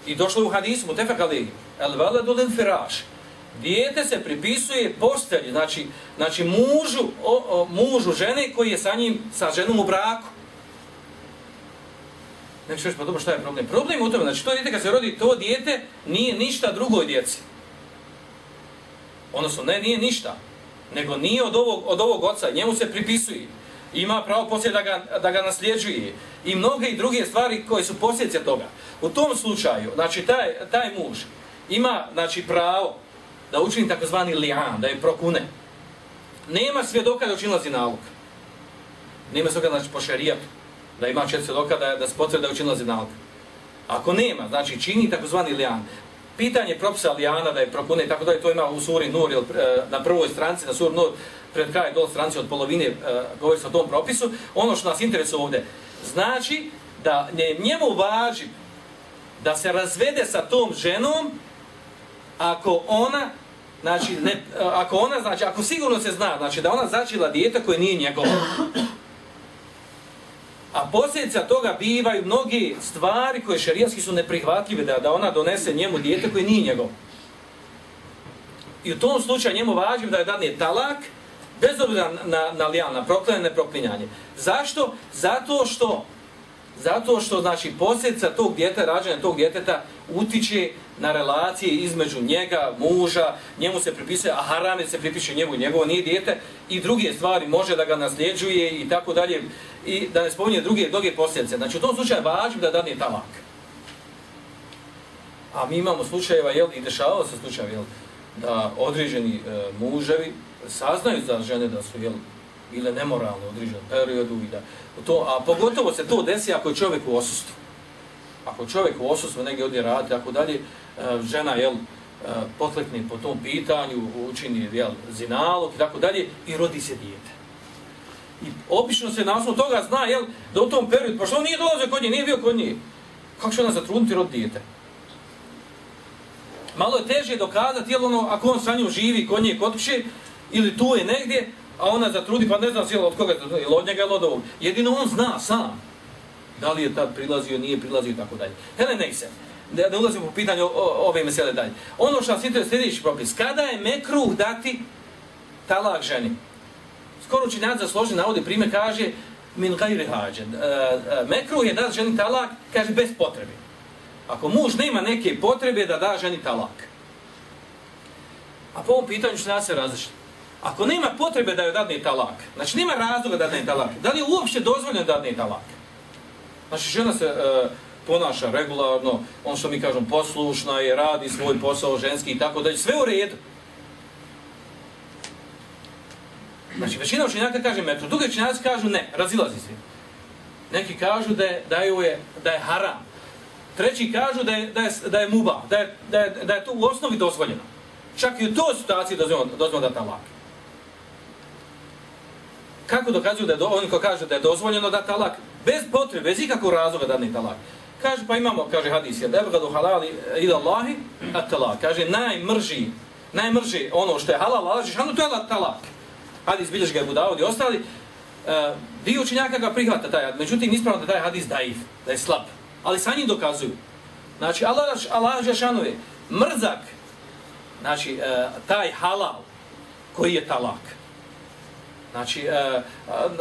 I došlo u hadisu, tefak ali, el veledu len firaš. Dijete se pripisuje postelji, znači, znači mužu, o, o, mužu žene koji je sa njim, sa ženom u braku. Neću reći, pa dobro, šta je problem? Problem je u tome, znači to dijete kad se rodi, to dijete nije ništa drugoj djeci. Odnosno, ne, nije ništa. Nego nije od ovog, od ovog oca, njemu se pripisuje. Ima pravo poslije da ga, da ga nasljeđuje. I mnoge i druge stvari koje su posljedice toga. U tom slučaju, znači taj, taj muž ima znači, pravo da učini takozvani lijan, da je prokune. Nema svjedoka da učinila zinalog. Nema svjedoka znači, po šarijatu da ima četiri svjedoka da, da se potvrde da učinila zinalog. Ako nema, znači čini takozvani lijan. Pitanje propisa lijana da je prokune, tako da je to ima u suri Nur, ili, eh, na prvoj stranci, na suri Nur, pred kraj dol stranci od polovine, e, govori se o tom propisu, ono što nas interesuje ovdje, znači da ne njemu važi da se razvede sa tom ženom ako ona znači ne, e, ako ona znači ako sigurno se zna znači da ona začila dijete koje nije njegovo A posljedica toga bivaju mnogi stvari koje šerijanski su neprihvatljive da, da ona donese njemu dijete koje nije njegov. I u tom slučaju njemu važim da je dadne talak, bez obzira na, na, na lijan, na proklinjanje, proklinjanje. Zašto? Zato što Zato što, znači, posljedica tog djeteta, rađanja tog djeteta, utiče na relacije između njega, muža, njemu se pripisuje, a harame se pripiše njemu, njegovo nije djete, i druge stvari može da ga nasljeđuje i tako dalje, i da ne spominje druge, druge posljedice. Znači, u tom slučaju važno da dadne talak. A mi imamo slučajeva, jel, i dešavalo se slučajeva, jel, da određeni e, muževi saznaju za žene da su, jel, bile nemoralne u određenom periodu i da to, a pogotovo se to desi ako je čovjek u osustvu. Ako čovjek u osustvu negdje odje radi, tako dalje, eh, žena, jel, eh, e, potlekne po tom pitanju, učini, jel, zinalog i tako dalje, i rodi se dijete. I obično se na osnovu toga zna, jel, da u tom periodu, pa što on nije dolazio kod nje, nije bio kod nje, kako će ona zatrudniti rod dijete? Malo je teže dokazati, jel, ono, ako on sa njom živi kod nje, kod kuće, ili tu je negdje, a ona zatrudi, pa ne zna sjela od koga, ili od njega, ili od ovog. Jedino on zna sam. Da li je tad prilazio, nije prilazio i tako dalje. Hele, nek se. Da ne ulazimo u pitanje ove mesele dalje. Ono što vas je sljedeći propis. Kada je mekruh dati talak ženi? Skoro učinjac za složen navode primjer kaže min gajri hađen. E, e, mekruh je da ženi talak, kaže bez potrebe. Ako muž nema neke potrebe da da ženi talak. A po ovom pitanju što nas se različiti. Ako nema potrebe da joj dadne talak, znači nema razloga da dadne talak, da li je uopšte dozvoljeno da dadne talak? Znači žena se e, ponaša regularno, on što mi kažem poslušna je, radi svoj posao ženski i tako dalje, sve u redu. Znači većina učenjaka kaže metru, drugi učenjaci kažu ne, razilazi se. Neki kažu da je, da je, da je haram. Treći kažu da je, da je, da je muba, da je, da, je, da je to u osnovi dozvoljeno. Čak i u toj situaciji dozvoljeno da talak kako dokazuju da je do, oni ko kaže da je dozvoljeno da talak bez potrebe, bez ikakvog razloga da ne talak. Kaže pa imamo, kaže hadis, je debgadu halali ila Allahi at talak. Kaže najmrži, najmrži ono što je halal, Allah šanu ono to je talak. Hadis bilješ ga je Budavod i ostali. E, uh, dio učinjaka ga prihvata taj, međutim ispravno da taj hadis daif, da je slab. Ali sa njim dokazuju. Znači Allah, Allah šanu je mrzak, znači uh, taj halal koji je talak. Znači, e, e,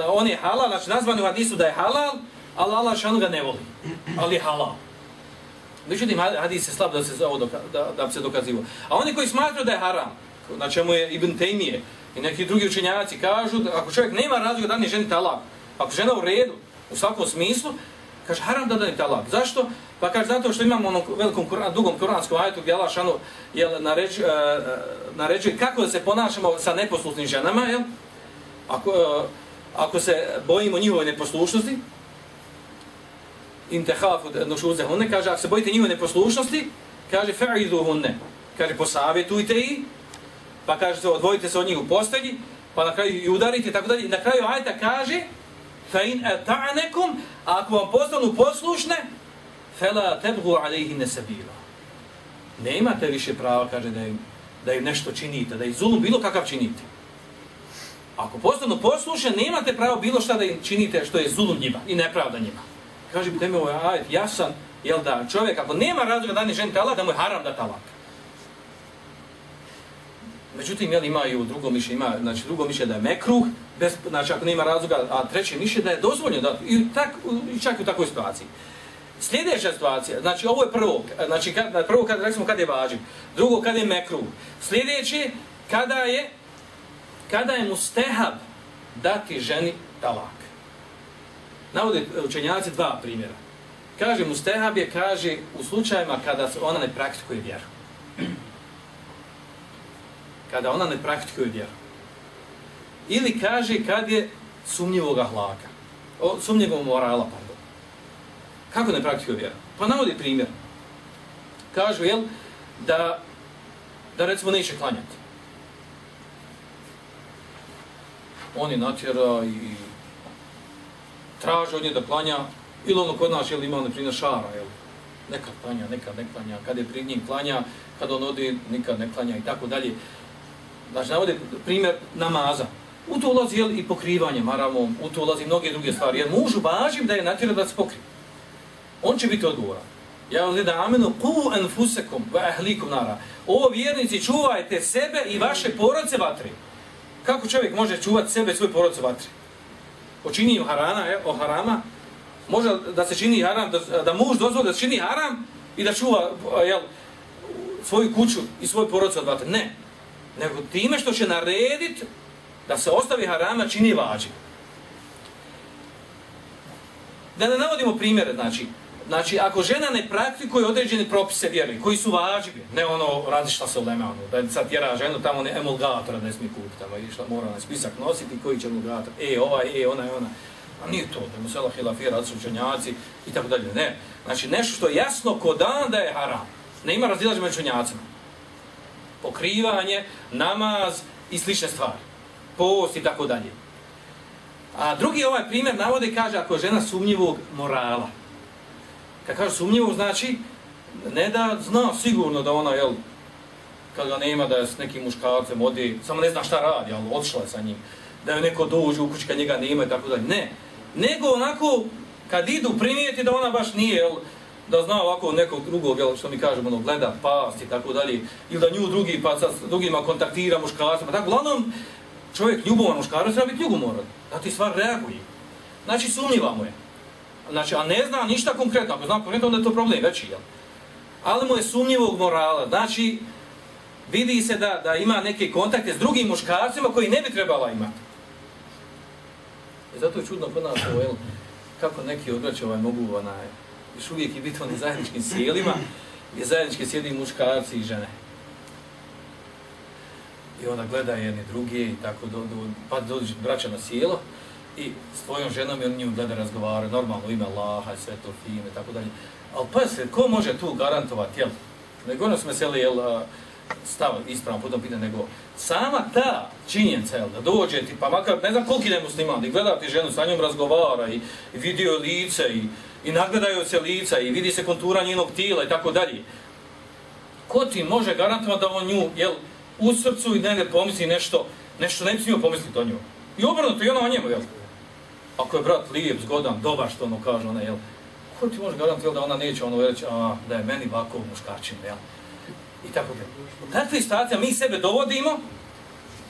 on je halal, znači nazvan u hadisu da je halal, ali Allah šanu ga ne voli. Ali je halal. Međutim, hadis je slab da se, ovo doka, da, da se dokazivo. A oni koji smatruju da je haram, na čemu je Ibn Tejmije i neki drugi učenjaci kažu da ako čovjek nema razloga da ne ženi talak, ako žena u redu, u svakom smislu, kaže haram da dani talak. Zašto? Pa kaže zato što imamo onom velikom kuran, dugom kuranskom ajetu gdje Allah šanu jel, naređuje, e, e naređuje kako da se ponašamo sa neposlusnim ženama, jel? Ako, e, ako se bojimo njihove neposlušnosti, intehafu nušuze hunne, kaže, ako se bojite njihove neposlušnosti, kaže, fa'idu hunne, kaže, posavjetujte ih, pa kaže, odvojite se od njih u postelji, pa na kraju i udarite, tako dalje. Na kraju ajta kaže, fa in ata'anekum, ako vam postanu poslušne, fela tebhu alejhi nesabila. Ne imate više prava, kaže, da im, da im nešto činite, da im zulum bilo kakav činite. Ako postanu poslušan, nemate pravo bilo šta da im činite što je zulum njima i nepravda njima. Kaže, teme ovo je ajet jasan, jel da čovjek ako nema razloga da ne ženi talak, da mu je haram da talak. Međutim, jel ima i u drugom mišlje, ima, znači drugo mišlje da je mekruh, bez, znači ako nema razloga, a treće mišlje da je dozvoljeno, da, i, tak, i čak i u takvoj situaciji. Sljedeća situacija, znači ovo je prvo, znači kad, prvo kad, recimo kad je važiv, drugo kad je mekruh, sljedeće kada je kada je mustehab dati ženi talak. Navode e, učenjaci dva primjera. Kaže mustehab je, kaže, u slučajima kada ona ne praktikuje vjeru. Kada ona ne praktikuje vjeru. Ili kaže kad je sumnjivog ahlaka. O, sumnjivog morala, pardon. Kako ne praktikuje vjeru? Pa navodi primjer. Kažu, jel, da, da recimo neće klanjati. Oni natjera i traže od nje da planja, ili ono kod nas, jel, ima, naprimjer, šara, jel, nekad klanja, nekad ne klanja, kad je pri njim klanja, kad on ode, nikad ne klanja i tako dalje. Znači, navode primjer namaza. U to ulazi jel, i pokrivanje maramom, u to ulazi mnoge druge stvari, jer mužu važim da je natjera da se pokrije. On će biti odgovoran. Ja vam da amenu ku enfusekom va ehlikum nara. O vjernici, čuvajte sebe i vaše porodce vatre. Kako čovjek može čuvati sebe i svoj porod u vatri? Počini im harana, je, o harama, može da se čini haram, da, da muž dozvoli da se čini haram i da čuva jel, svoju kuću i svoj porod od vatre. Ne. Nego time što će narediti da se ostavi harama čini vađi. Da ne navodimo primjere, znači, znači ako žena ne praktikuje određene propise vjeri, koji su vađivi, ne ono različita se ulema, ono, da sad tjera ženu tamo ne, emulgatora ne smije kupiti, tamo išla, mora na spisak nositi koji će emulgator, e, ovaj, e, ona, e, ona. A nije to, da mu sela hilafira, učenjaci, i tako dalje, ne. Znači, nešto što je jasno ko dan da je haram. Ne ima razdilađe među učenjacima. Pokrivanje, namaz i slične stvari. Post i tako dalje. A drugi ovaj primjer navode kaže ako žena sumnjivog morala. Kad kaže sumnjivo, znači ne da zna sigurno da ona, jel, kad ga nema da je s nekim muškarcem odi, samo ne zna šta radi, ali odšla je sa njim. Da je neko dođe u kući kad njega nema i tako dalje. Ne. Nego onako, kad idu primijeti da ona baš nije, jel, da zna ovako nekog drugog, jel, što mi kažemo, ono, gleda past i tako dalje, ili da nju drugi, pa sa drugima kontaktira muškarcem, pa tako, uglavnom, čovjek ljubovan muškarac treba biti ljubomoran, da ti stvar reaguje. Znači, sumnjiva mu je. Znači, a ne zna ništa konkretno, ako zna konkretno, onda je to problem veći, jel? Ali mu je sumnjivog morala, znači, vidi se da, da ima neke kontakte s drugim muškarcima koji ne bi trebala imati. I zato je čudno kod nas ovo, jel, kako neki odbraće ovaj mogu, onaj, još uvijek i biti oni zajedničkim sjelima, gdje zajednički sjedi muškarci i žene. I onda gleda jedni drugi i tako do, do, pa dođe braća na sjelo i s tvojom ženom i on njim gleda razgovara, normalno ima Allaha sve to fine i tako dalje. Ali pa se, ko može tu garantovati, jel? Nego ono smo seli, jel, stav ispravno potom pitanje, nego sama ta činjenica, jel, da dođe ti, pa makar, ne znam koliki ne musliman, i gleda ti ženu, sa njom razgovara i, i vidio lice i, i nagledaju se lica i vidi se kontura njenog tijela i tako dalje. Ko ti može garantovati da on nju, jel, u srcu i negdje pomisli nešto, nešto ne bi smio pomisliti o njoj. I obrnuto, i ona o njemu, jel? Ako je brat lijep, zgodan, dobar, što ono kaže, ona, jel? Ko ti može garantovati, da ona neće ono reći, a, da je meni bako muškačin, jel? I tako da. U takve situacije mi sebe dovodimo,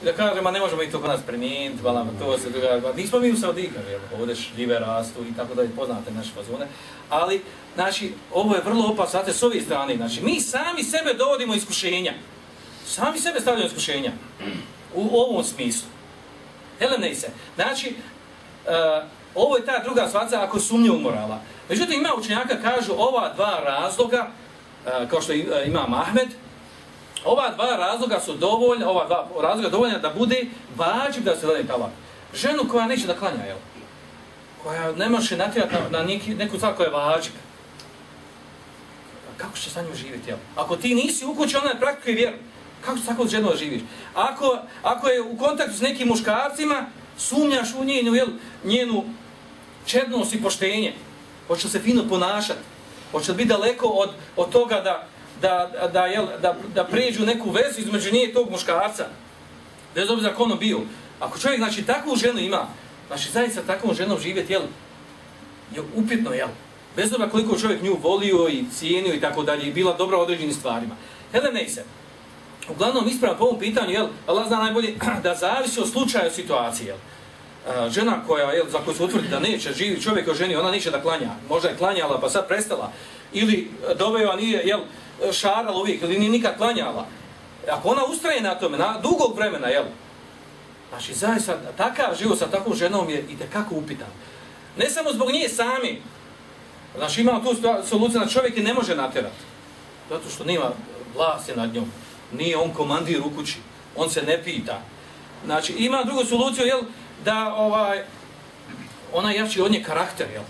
I da kažemo, ne možemo i to kod nas primijeniti, vala, to se druga, nismo mi u Saudika, jel, ovdje šljive rastu i tako da poznate naše fazone, ali, znači, ovo je vrlo opasno, znate, s ove strane, znači, mi sami sebe dovodimo iskušenja, sami sebe stavljamo iskušenja, u ovom smislu. Hele, se, znači, uh, ovo je ta druga svaca ako sumnje u morala. Međutim, ima učenjaka kažu ova dva razloga, e, kao što e, ima Mahmed, Ova dva razloga su dovoljna, ova dva razloga dovoljna da bude vađib da se dane talak. Ženu koja neće da klanja, jel? Koja ne može natjerati na, na neki, neku stvar koja je vađib. Kako će sa njom živjeti, jel? Ako ti nisi u kući, ona je praktikuje vjeru. Kako će tako s ženom živiš? Ako, ako je u kontaktu s nekim muškarcima, sumnjaš u njenu, jel, njenu čednost i poštenje. Hoće se fino ponašati. Hoće biti daleko od, od toga da, da, da, jel, da, da pređu neku vezu između nje i tog muškarca. Bez obzira ko ono bio. Ako čovjek, znači, takvu ženu ima, znači, zaista takvom ženom živjeti, jel, je upitno, jel, bez obzira koliko čovjek nju volio i cijenio i tako dalje, i bila dobra određenim stvarima. Helen ne. Uglavnom, isprava po ovom pitanju, jel, Allah zna najbolje da zavisi od slučaja situacije, jel. E, žena koja, jel, za koju se utvrdi da neće živi čovjek o ženi, ona neće da klanja. Možda je klanjala, pa sad prestala. Ili e, doveo, nije, jel, e, šarala uvijek ili nije nikad klanjala, ako ona ustraje na tome, na dugog vremena, jel? Znači, zaista, takav život sa takvom ženom je i tekako upitan. Ne samo zbog nje sami. Znači, imamo tu soluciju na čovjek i ne može naterati. Zato što nema vlasti nad njom. Nije on komandir u kući. On se ne pita. Znači, ima drugu soluciju, jel? Da, ovaj, ona jači od nje karakter, jel?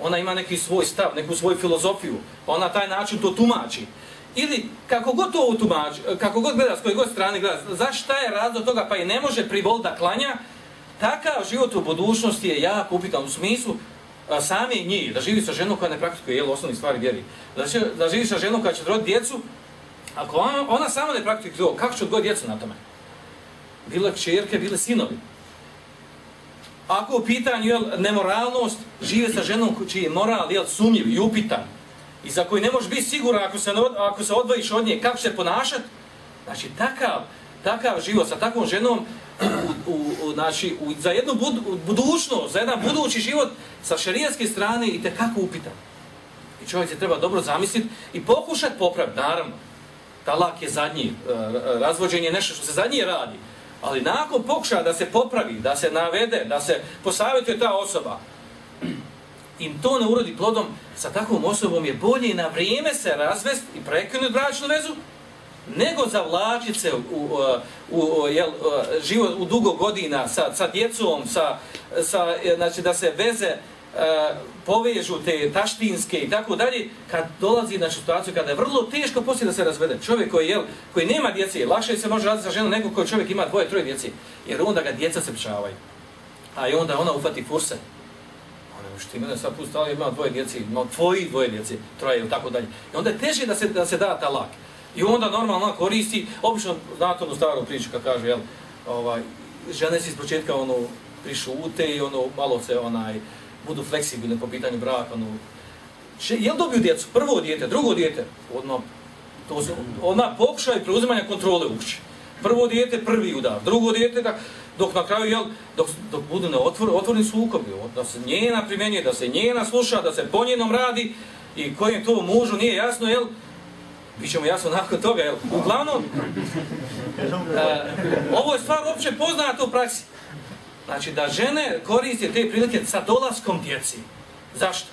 Ona ima neki svoj stav, neku svoju filozofiju, pa ona taj način to tumači. Ili kako god to tumači, kako god gleda, s koje god strane gleda, zašta je razlog toga pa i ne može privol da klanja, takav život u budućnosti je jako upitan u smislu sami njih, da živi sa ženom koja ne praktikuje jel, osnovni stvari vjeri. Da, će, da živi sa ženom koja će roditi djecu, ako ona, ona sama ne praktikuje to, kako će odgojiti djecu na tome? Bile čerke, bile sinovi. Ako u pitanju jel, nemoralnost, žive sa ženom čiji je moral jel, sumnjiv i upitan, i za koji ne možeš biti siguran ako se, ako se odvojiš od nje, kako se ponašati, znači takav, takav život sa takvom ženom, u, u, u, znači, u, za jednu bud, budućnost, za jedan budući život sa šarijanske strane i tekako upitan. I čovjek se treba dobro zamisliti i pokušati popraviti, naravno. Talak je zadnji, e, razvođenje je nešto što se zadnji radi. Ali nakon pokušaja da se popravi, da se navede, da se posavjetuje ta osoba, im to ne urodi plodom, sa takvom osobom je bolje na vrijeme se razvest i prekinuti bračnu vezu, nego zavlačiti se u, u, u, jel, život u dugo godina sa, sa djecom, sa, sa, znači da se veze e, povežu te taštinske i tako dalje, kad dolazi na situaciju kada je vrlo teško poslije da se razvede. Čovjek koji, je, koji nema djece, lakše se može raditi sa ženom nego koji čovjek ima dvoje, troje djece, jer onda ga djeca se pčavaju. A i onda ona ufati furse. Ona što ti mene sad pustali, ima dvoje djece, ima tvoji dvoje djece, troje i tako dalje. I onda je teže da se, da se da ta lak. I onda normalno koristi, obično znate onu staru priču kad kaže, jel, ovaj, žene se iz početka ono, prišute i ono, malo se onaj, budu fleksibilne po pitanju braka, ono, Če, jel dobiju djecu? Prvo dijete, drugo dijete? Odmah, to se, ona pokušaj preuzimanja kontrole uči. Prvo dijete, prvi udar, drugo dijete, da, dok na kraju, jel, dok, dok budu na otvor, otvorni sukobi, da se njena primjenjuje, da se njena sluša, da se po njenom radi i kojem to mužu nije jasno, jel, Bićemo jasno nakon toga, jel? Uglavnom, e, ovo je stvar uopće poznata u praksi. Znači, da žene koriste te prilike sa dolaskom djeci. Zašto?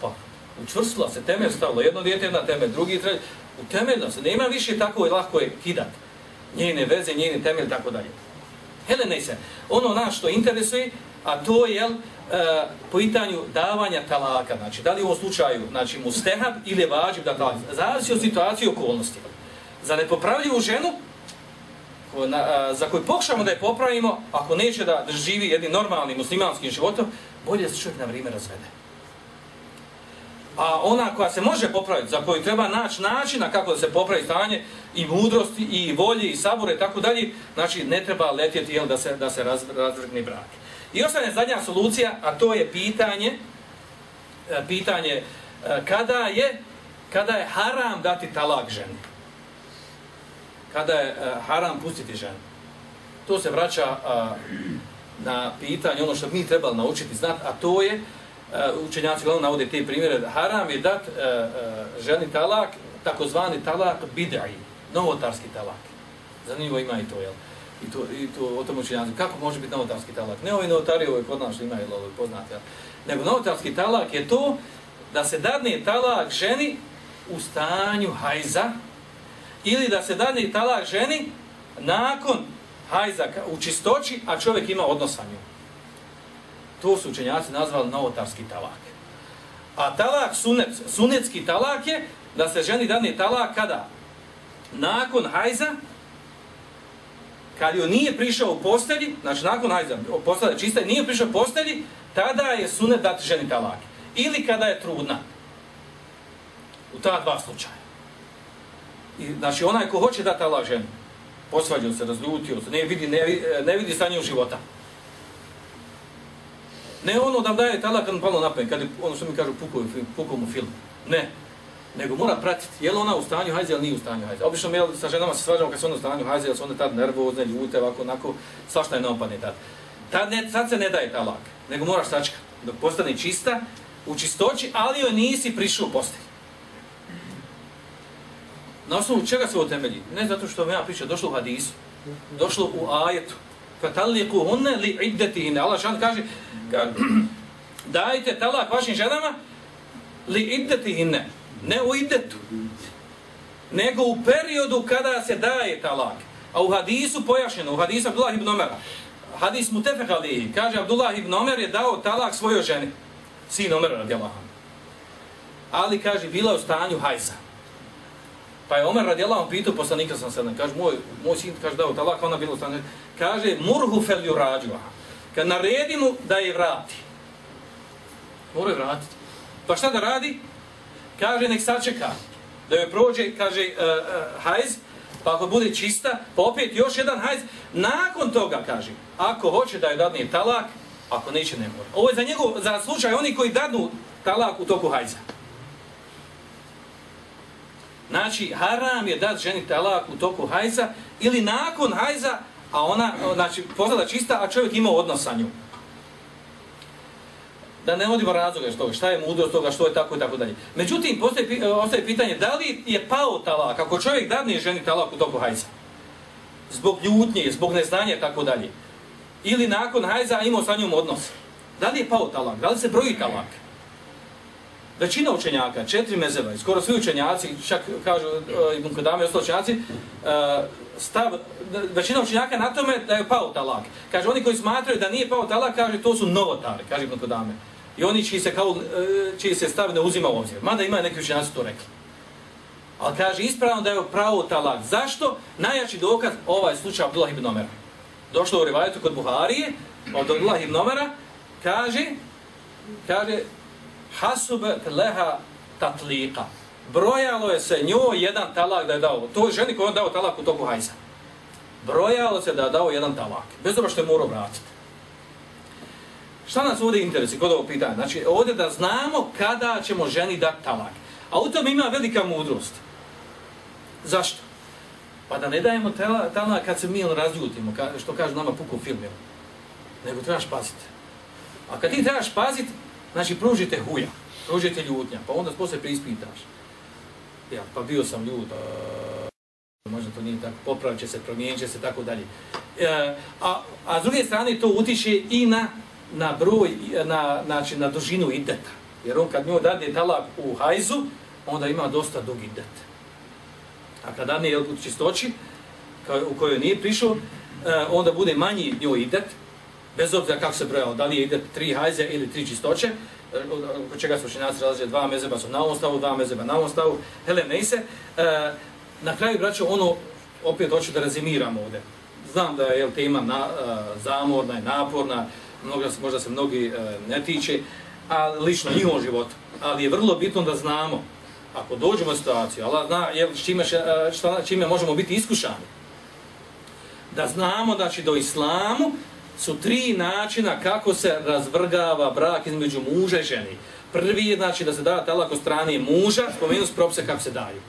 Pa, učvrstila se, temelj stavila, jedno djete na temelj, drugi treći. U temeljno se, nema više tako i lahko je kidat. Njene veze, njeni temelj, tako dalje. Helene se, ono nas što interesuje, a to je, e, po pitanju davanja talaka, znači da li u ovom slučaju znači, mu stehab ili vađib da talak, zavisi od situacije i okolnosti. Za nepopravljivu ženu, na, a, za koju pokušamo da je popravimo, ako neće da živi jednim normalnim muslimanskim životom, bolje da se čovjek na vrijeme razvede. A ona koja se može popraviti, za koju treba naći načina kako da se popravi stanje i mudrosti i volje i sabore i tako dalje, znači ne treba letjeti jel, da se, da se raz, razvrgni brak. I ostane zadnja solucija, a to je pitanje, e, pitanje e, kada je, kada je haram dati talak ženi. Kada je e, haram pustiti ženu. To se vraća na pitanje, ono što mi trebali naučiti znati, a to je, e, učenjaci glavno navode te primjere, haram je dat e, ženi talak, takozvani talak bidai, novotarski talak. Zanimljivo ima i to, jel? I to, i to o tom učenjaci. Kako može biti novotarski talak? Ne ovi novotari ovaj kod nas imaju ovo poznati, jel? nego novotarski talak je to da se dadne talak ženi u stanju hajza ili da se dani talak ženi nakon hajza u čistoći, a čovjek ima odnos sa njom. To su učenjaci nazvali novotarski talak. A talak, sunec, sunetski talak je da se ženi dani talak kada? Nakon hajza, kad joj nije prišao u postelji, znači nakon hajza, postala čista, nije prišao u postelji, tada je sunet dati ženi talak. Ili kada je trudna. U ta dva slučaja. I, znači onaj ko hoće dati Allah ženu, posvađao se, razljutio se, ne vidi, ne, ne vidi stanje u života. Ne ono da daje talak kad mu palo napen, kad je, ono što mi kažu, pukao pukao mu film. Ne nego mora pratiti je li ona u stanju hajze ili nije u stanju hajze. Obično mi sa ženama se svađamo kad su ona u stanju hajze, jer su one tad nervozne, ljute, ovako, onako, svašta je naopadne tad. Tad, ne, tad se ne daje talak, nego moraš sačekati dok postane čista, u čistoći, ali joj nisi prišao u postelj. Na osnovu čega se ovo temelji? Ne zato što vam ja priča, došlo u hadisu, došlo u ajetu. Fataliku hunne li iddetihine. Allah šan kaže, dajte talak vašim ženama li iddetihine ne u iddetu, nego u periodu kada se daje talak. A u hadisu pojašnjeno, u hadisu Abdullah ibn Omera, hadis mu tefek alihi, kaže Abdullah ibn Omer je dao talak svojoj ženi, sin Omera radijallahu Ali, kaže, bila u stanju hajza. Pa je Omer radijallahu pitao poslanika sam sedem, kaže, moj, moj sin, kaže, dao talak, ona bila u Kaže, murhu fel ju rađuha. Kad naredi mu da je vrati. Mora vratiti. Pa šta da radi? kaže nek sačeka da joj prođe, kaže uh, uh, hajz, pa ako bude čista, pa opet još jedan hajz, nakon toga kaže, ako hoće da joj dadne talak, ako neće ne mora. Ovo je za njegov, za slučaj oni koji dadnu talak u toku hajza. Znači, haram je dat ženi talak u toku hajza ili nakon hajza, a ona, znači, postala čista, a čovjek ima odnos sa njom. Da ne odimo razloga što šta je mudrost toga, što je tako i tako dalje. Međutim, postoje, ostaje pitanje, da li je pao talak, ako čovjek dadne ženi talak u toku hajza? Zbog ljutnje, zbog neznanja i tako dalje. Ili nakon hajza imao sa njom odnos. Da li je pao talak? Da li se broji talak? Većina učenjaka, četiri mezeva, skoro svi učenjaci, čak kažu i Ibn Kodame i ostali učenjaci, e, stav, većina učenjaka na tome da je pao talak. Kaže, oni koji smatraju da nije pao talak, kaže, to su novotari, kaže Ibn Kodame. I oni čiji se, kao, e, čiji se stav ne uzima u obzir. Mada ima neki učenjaci to rekli. Ali kaže, ispravno da je pravo talak. Zašto? Najjači dokaz ovaj slučaj Abdullah ibn Omera. Došlo u rivajetu kod Buharije, od Abdullah ibn Omera, kaže, kaže, hasubet leha tatlika. Brojalo je se njoj jedan talak da je dao. To je ženi koji je dao talak u toku hajza. Brojalo se da je dao jedan talak. Bez oba što je morao vratiti. Šta nas ovdje interesi kod ovog pitanja? Znači, ovdje da znamo kada ćemo ženi dati talak. A u tom ima velika mudrost. Zašto? Pa da ne dajemo talak kad se mi razljutimo, što kaže nama puku film, nego trebaš paziti. A kad ti trebaš paziti, Znači, pružite huja, pružite ljutnja, pa onda posle preispitaš. Ja, pa bio sam ljut, a, možda to nije tako, popravit će se, promijenit će se, tako dalje. E, a, a s druge strane, to utiše i na, na broj, na, znači, na dužinu ideta. Jer on kad njoj dade talak u hajzu, onda ima dosta dug idet. A kad dane u čistoći, u kojoj nije prišao, e, onda bude manji njoj idet, bez obzira kako se brojao, da li je ide tri hajze ili tri čistoće, e, oko čega su učenjaci različe, dva mezeba su na ovom stavu, dva mezeba na ovom stavu, hele, ne se. E, na kraju, braćo, ono, opet hoću da rezimiram ovdje. Znam da je tema na, e, zamorna i naporna, mnogo, možda se mnogi e, ne tiče, a lično njihovom životu. Ali je vrlo bitno da znamo, ako dođemo u situaciju, Allah zna je, čime, e, šta, čime možemo biti iskušani, da znamo, znači, do islamu, su tri načina kako se razvrgava brak između muža i ženi. Prvi je znači da se da talak od strane muža, spomenu s propise kako se daju.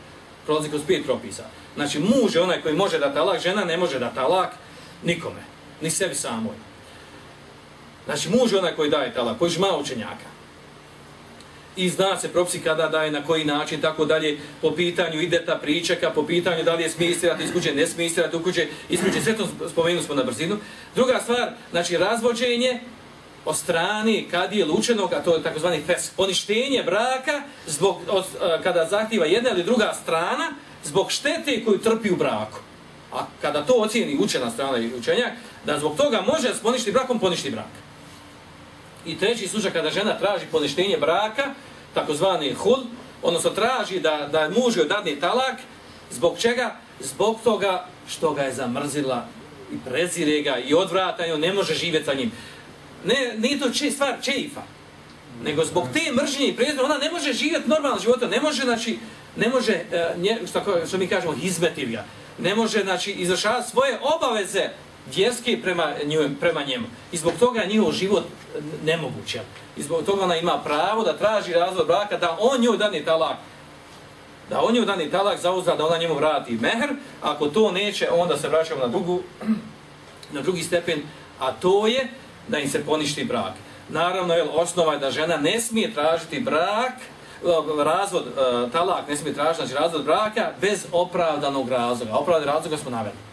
Prolazi kroz pet propisa. Znači muž je onaj koji može da talak, žena ne može da talak nikome, ni sebi samoj. Znači muž je onaj koji daje talak, koji žma učenjaka i zna se propisi kada daje, na koji način, tako dalje, po pitanju ide ta pričaka, po pitanju da li je smistirati iz kuće, ne smistirati u kuće, iz kuće, sve to spomenuli smo na brzinu. Druga stvar, znači razvođenje o strani kad je lučenog, a to je takozvani fes, poništenje braka zbog, od, e, kada zahtjeva jedna ili druga strana, zbog štete koju trpi u braku. A kada to ocijeni učena strana i učenjak, da zbog toga može poništiti brakom, poništi brak. I treći slučaj kada žena traži poništenje braka, takozvani hul, odnosno traži da, da muž joj dadne talak, zbog čega? Zbog toga što ga je zamrzila i prezire ga i odvrata i on ne može živjeti sa njim. Ne, nije to če, stvar čeifa, nego zbog te mržnje i prezire, ona ne može živjeti normalno života, ne može, znači, ne može, uh, nje, što, što mi kažemo, izmeti ga, ne može, znači, izvršavati svoje obaveze vjerski prema, njoj, prema njemu. I zbog toga je njihov život e, nemogućan. I zbog toga ona ima pravo da traži razvod braka, da on njoj dani talak. Da on njoj dani talak zauzda da ona njemu vrati meher. Ako to neće, onda se vraćamo na, drugu, na drugi stepen, a to je da im se poništi brak. Naravno, jel, osnova je da žena ne smije tražiti brak, e, razvod, e, talak, ne smije tražiti znači razvod braka bez opravdanog razloga. Opravdanog razloga smo naveli.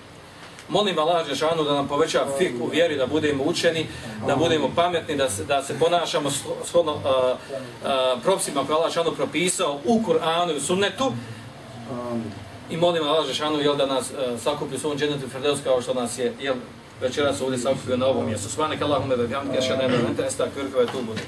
Molim Allah Žešanu da nam poveća fik u vjeri, da budemo učeni, da budemo pametni, da se, da se ponašamo shodno uh, uh, propisima koje Allah Žešanu propisao u Kur'anu i u sunnetu. I molim Allah Žešanu jel, da nas uh, sakupi u svom dženetu Ferdeus kao što nas je jel, večeras ovdje sakupio na ovom mjestu. Svanek Allahume da bih šanem ne da ne te tu bude.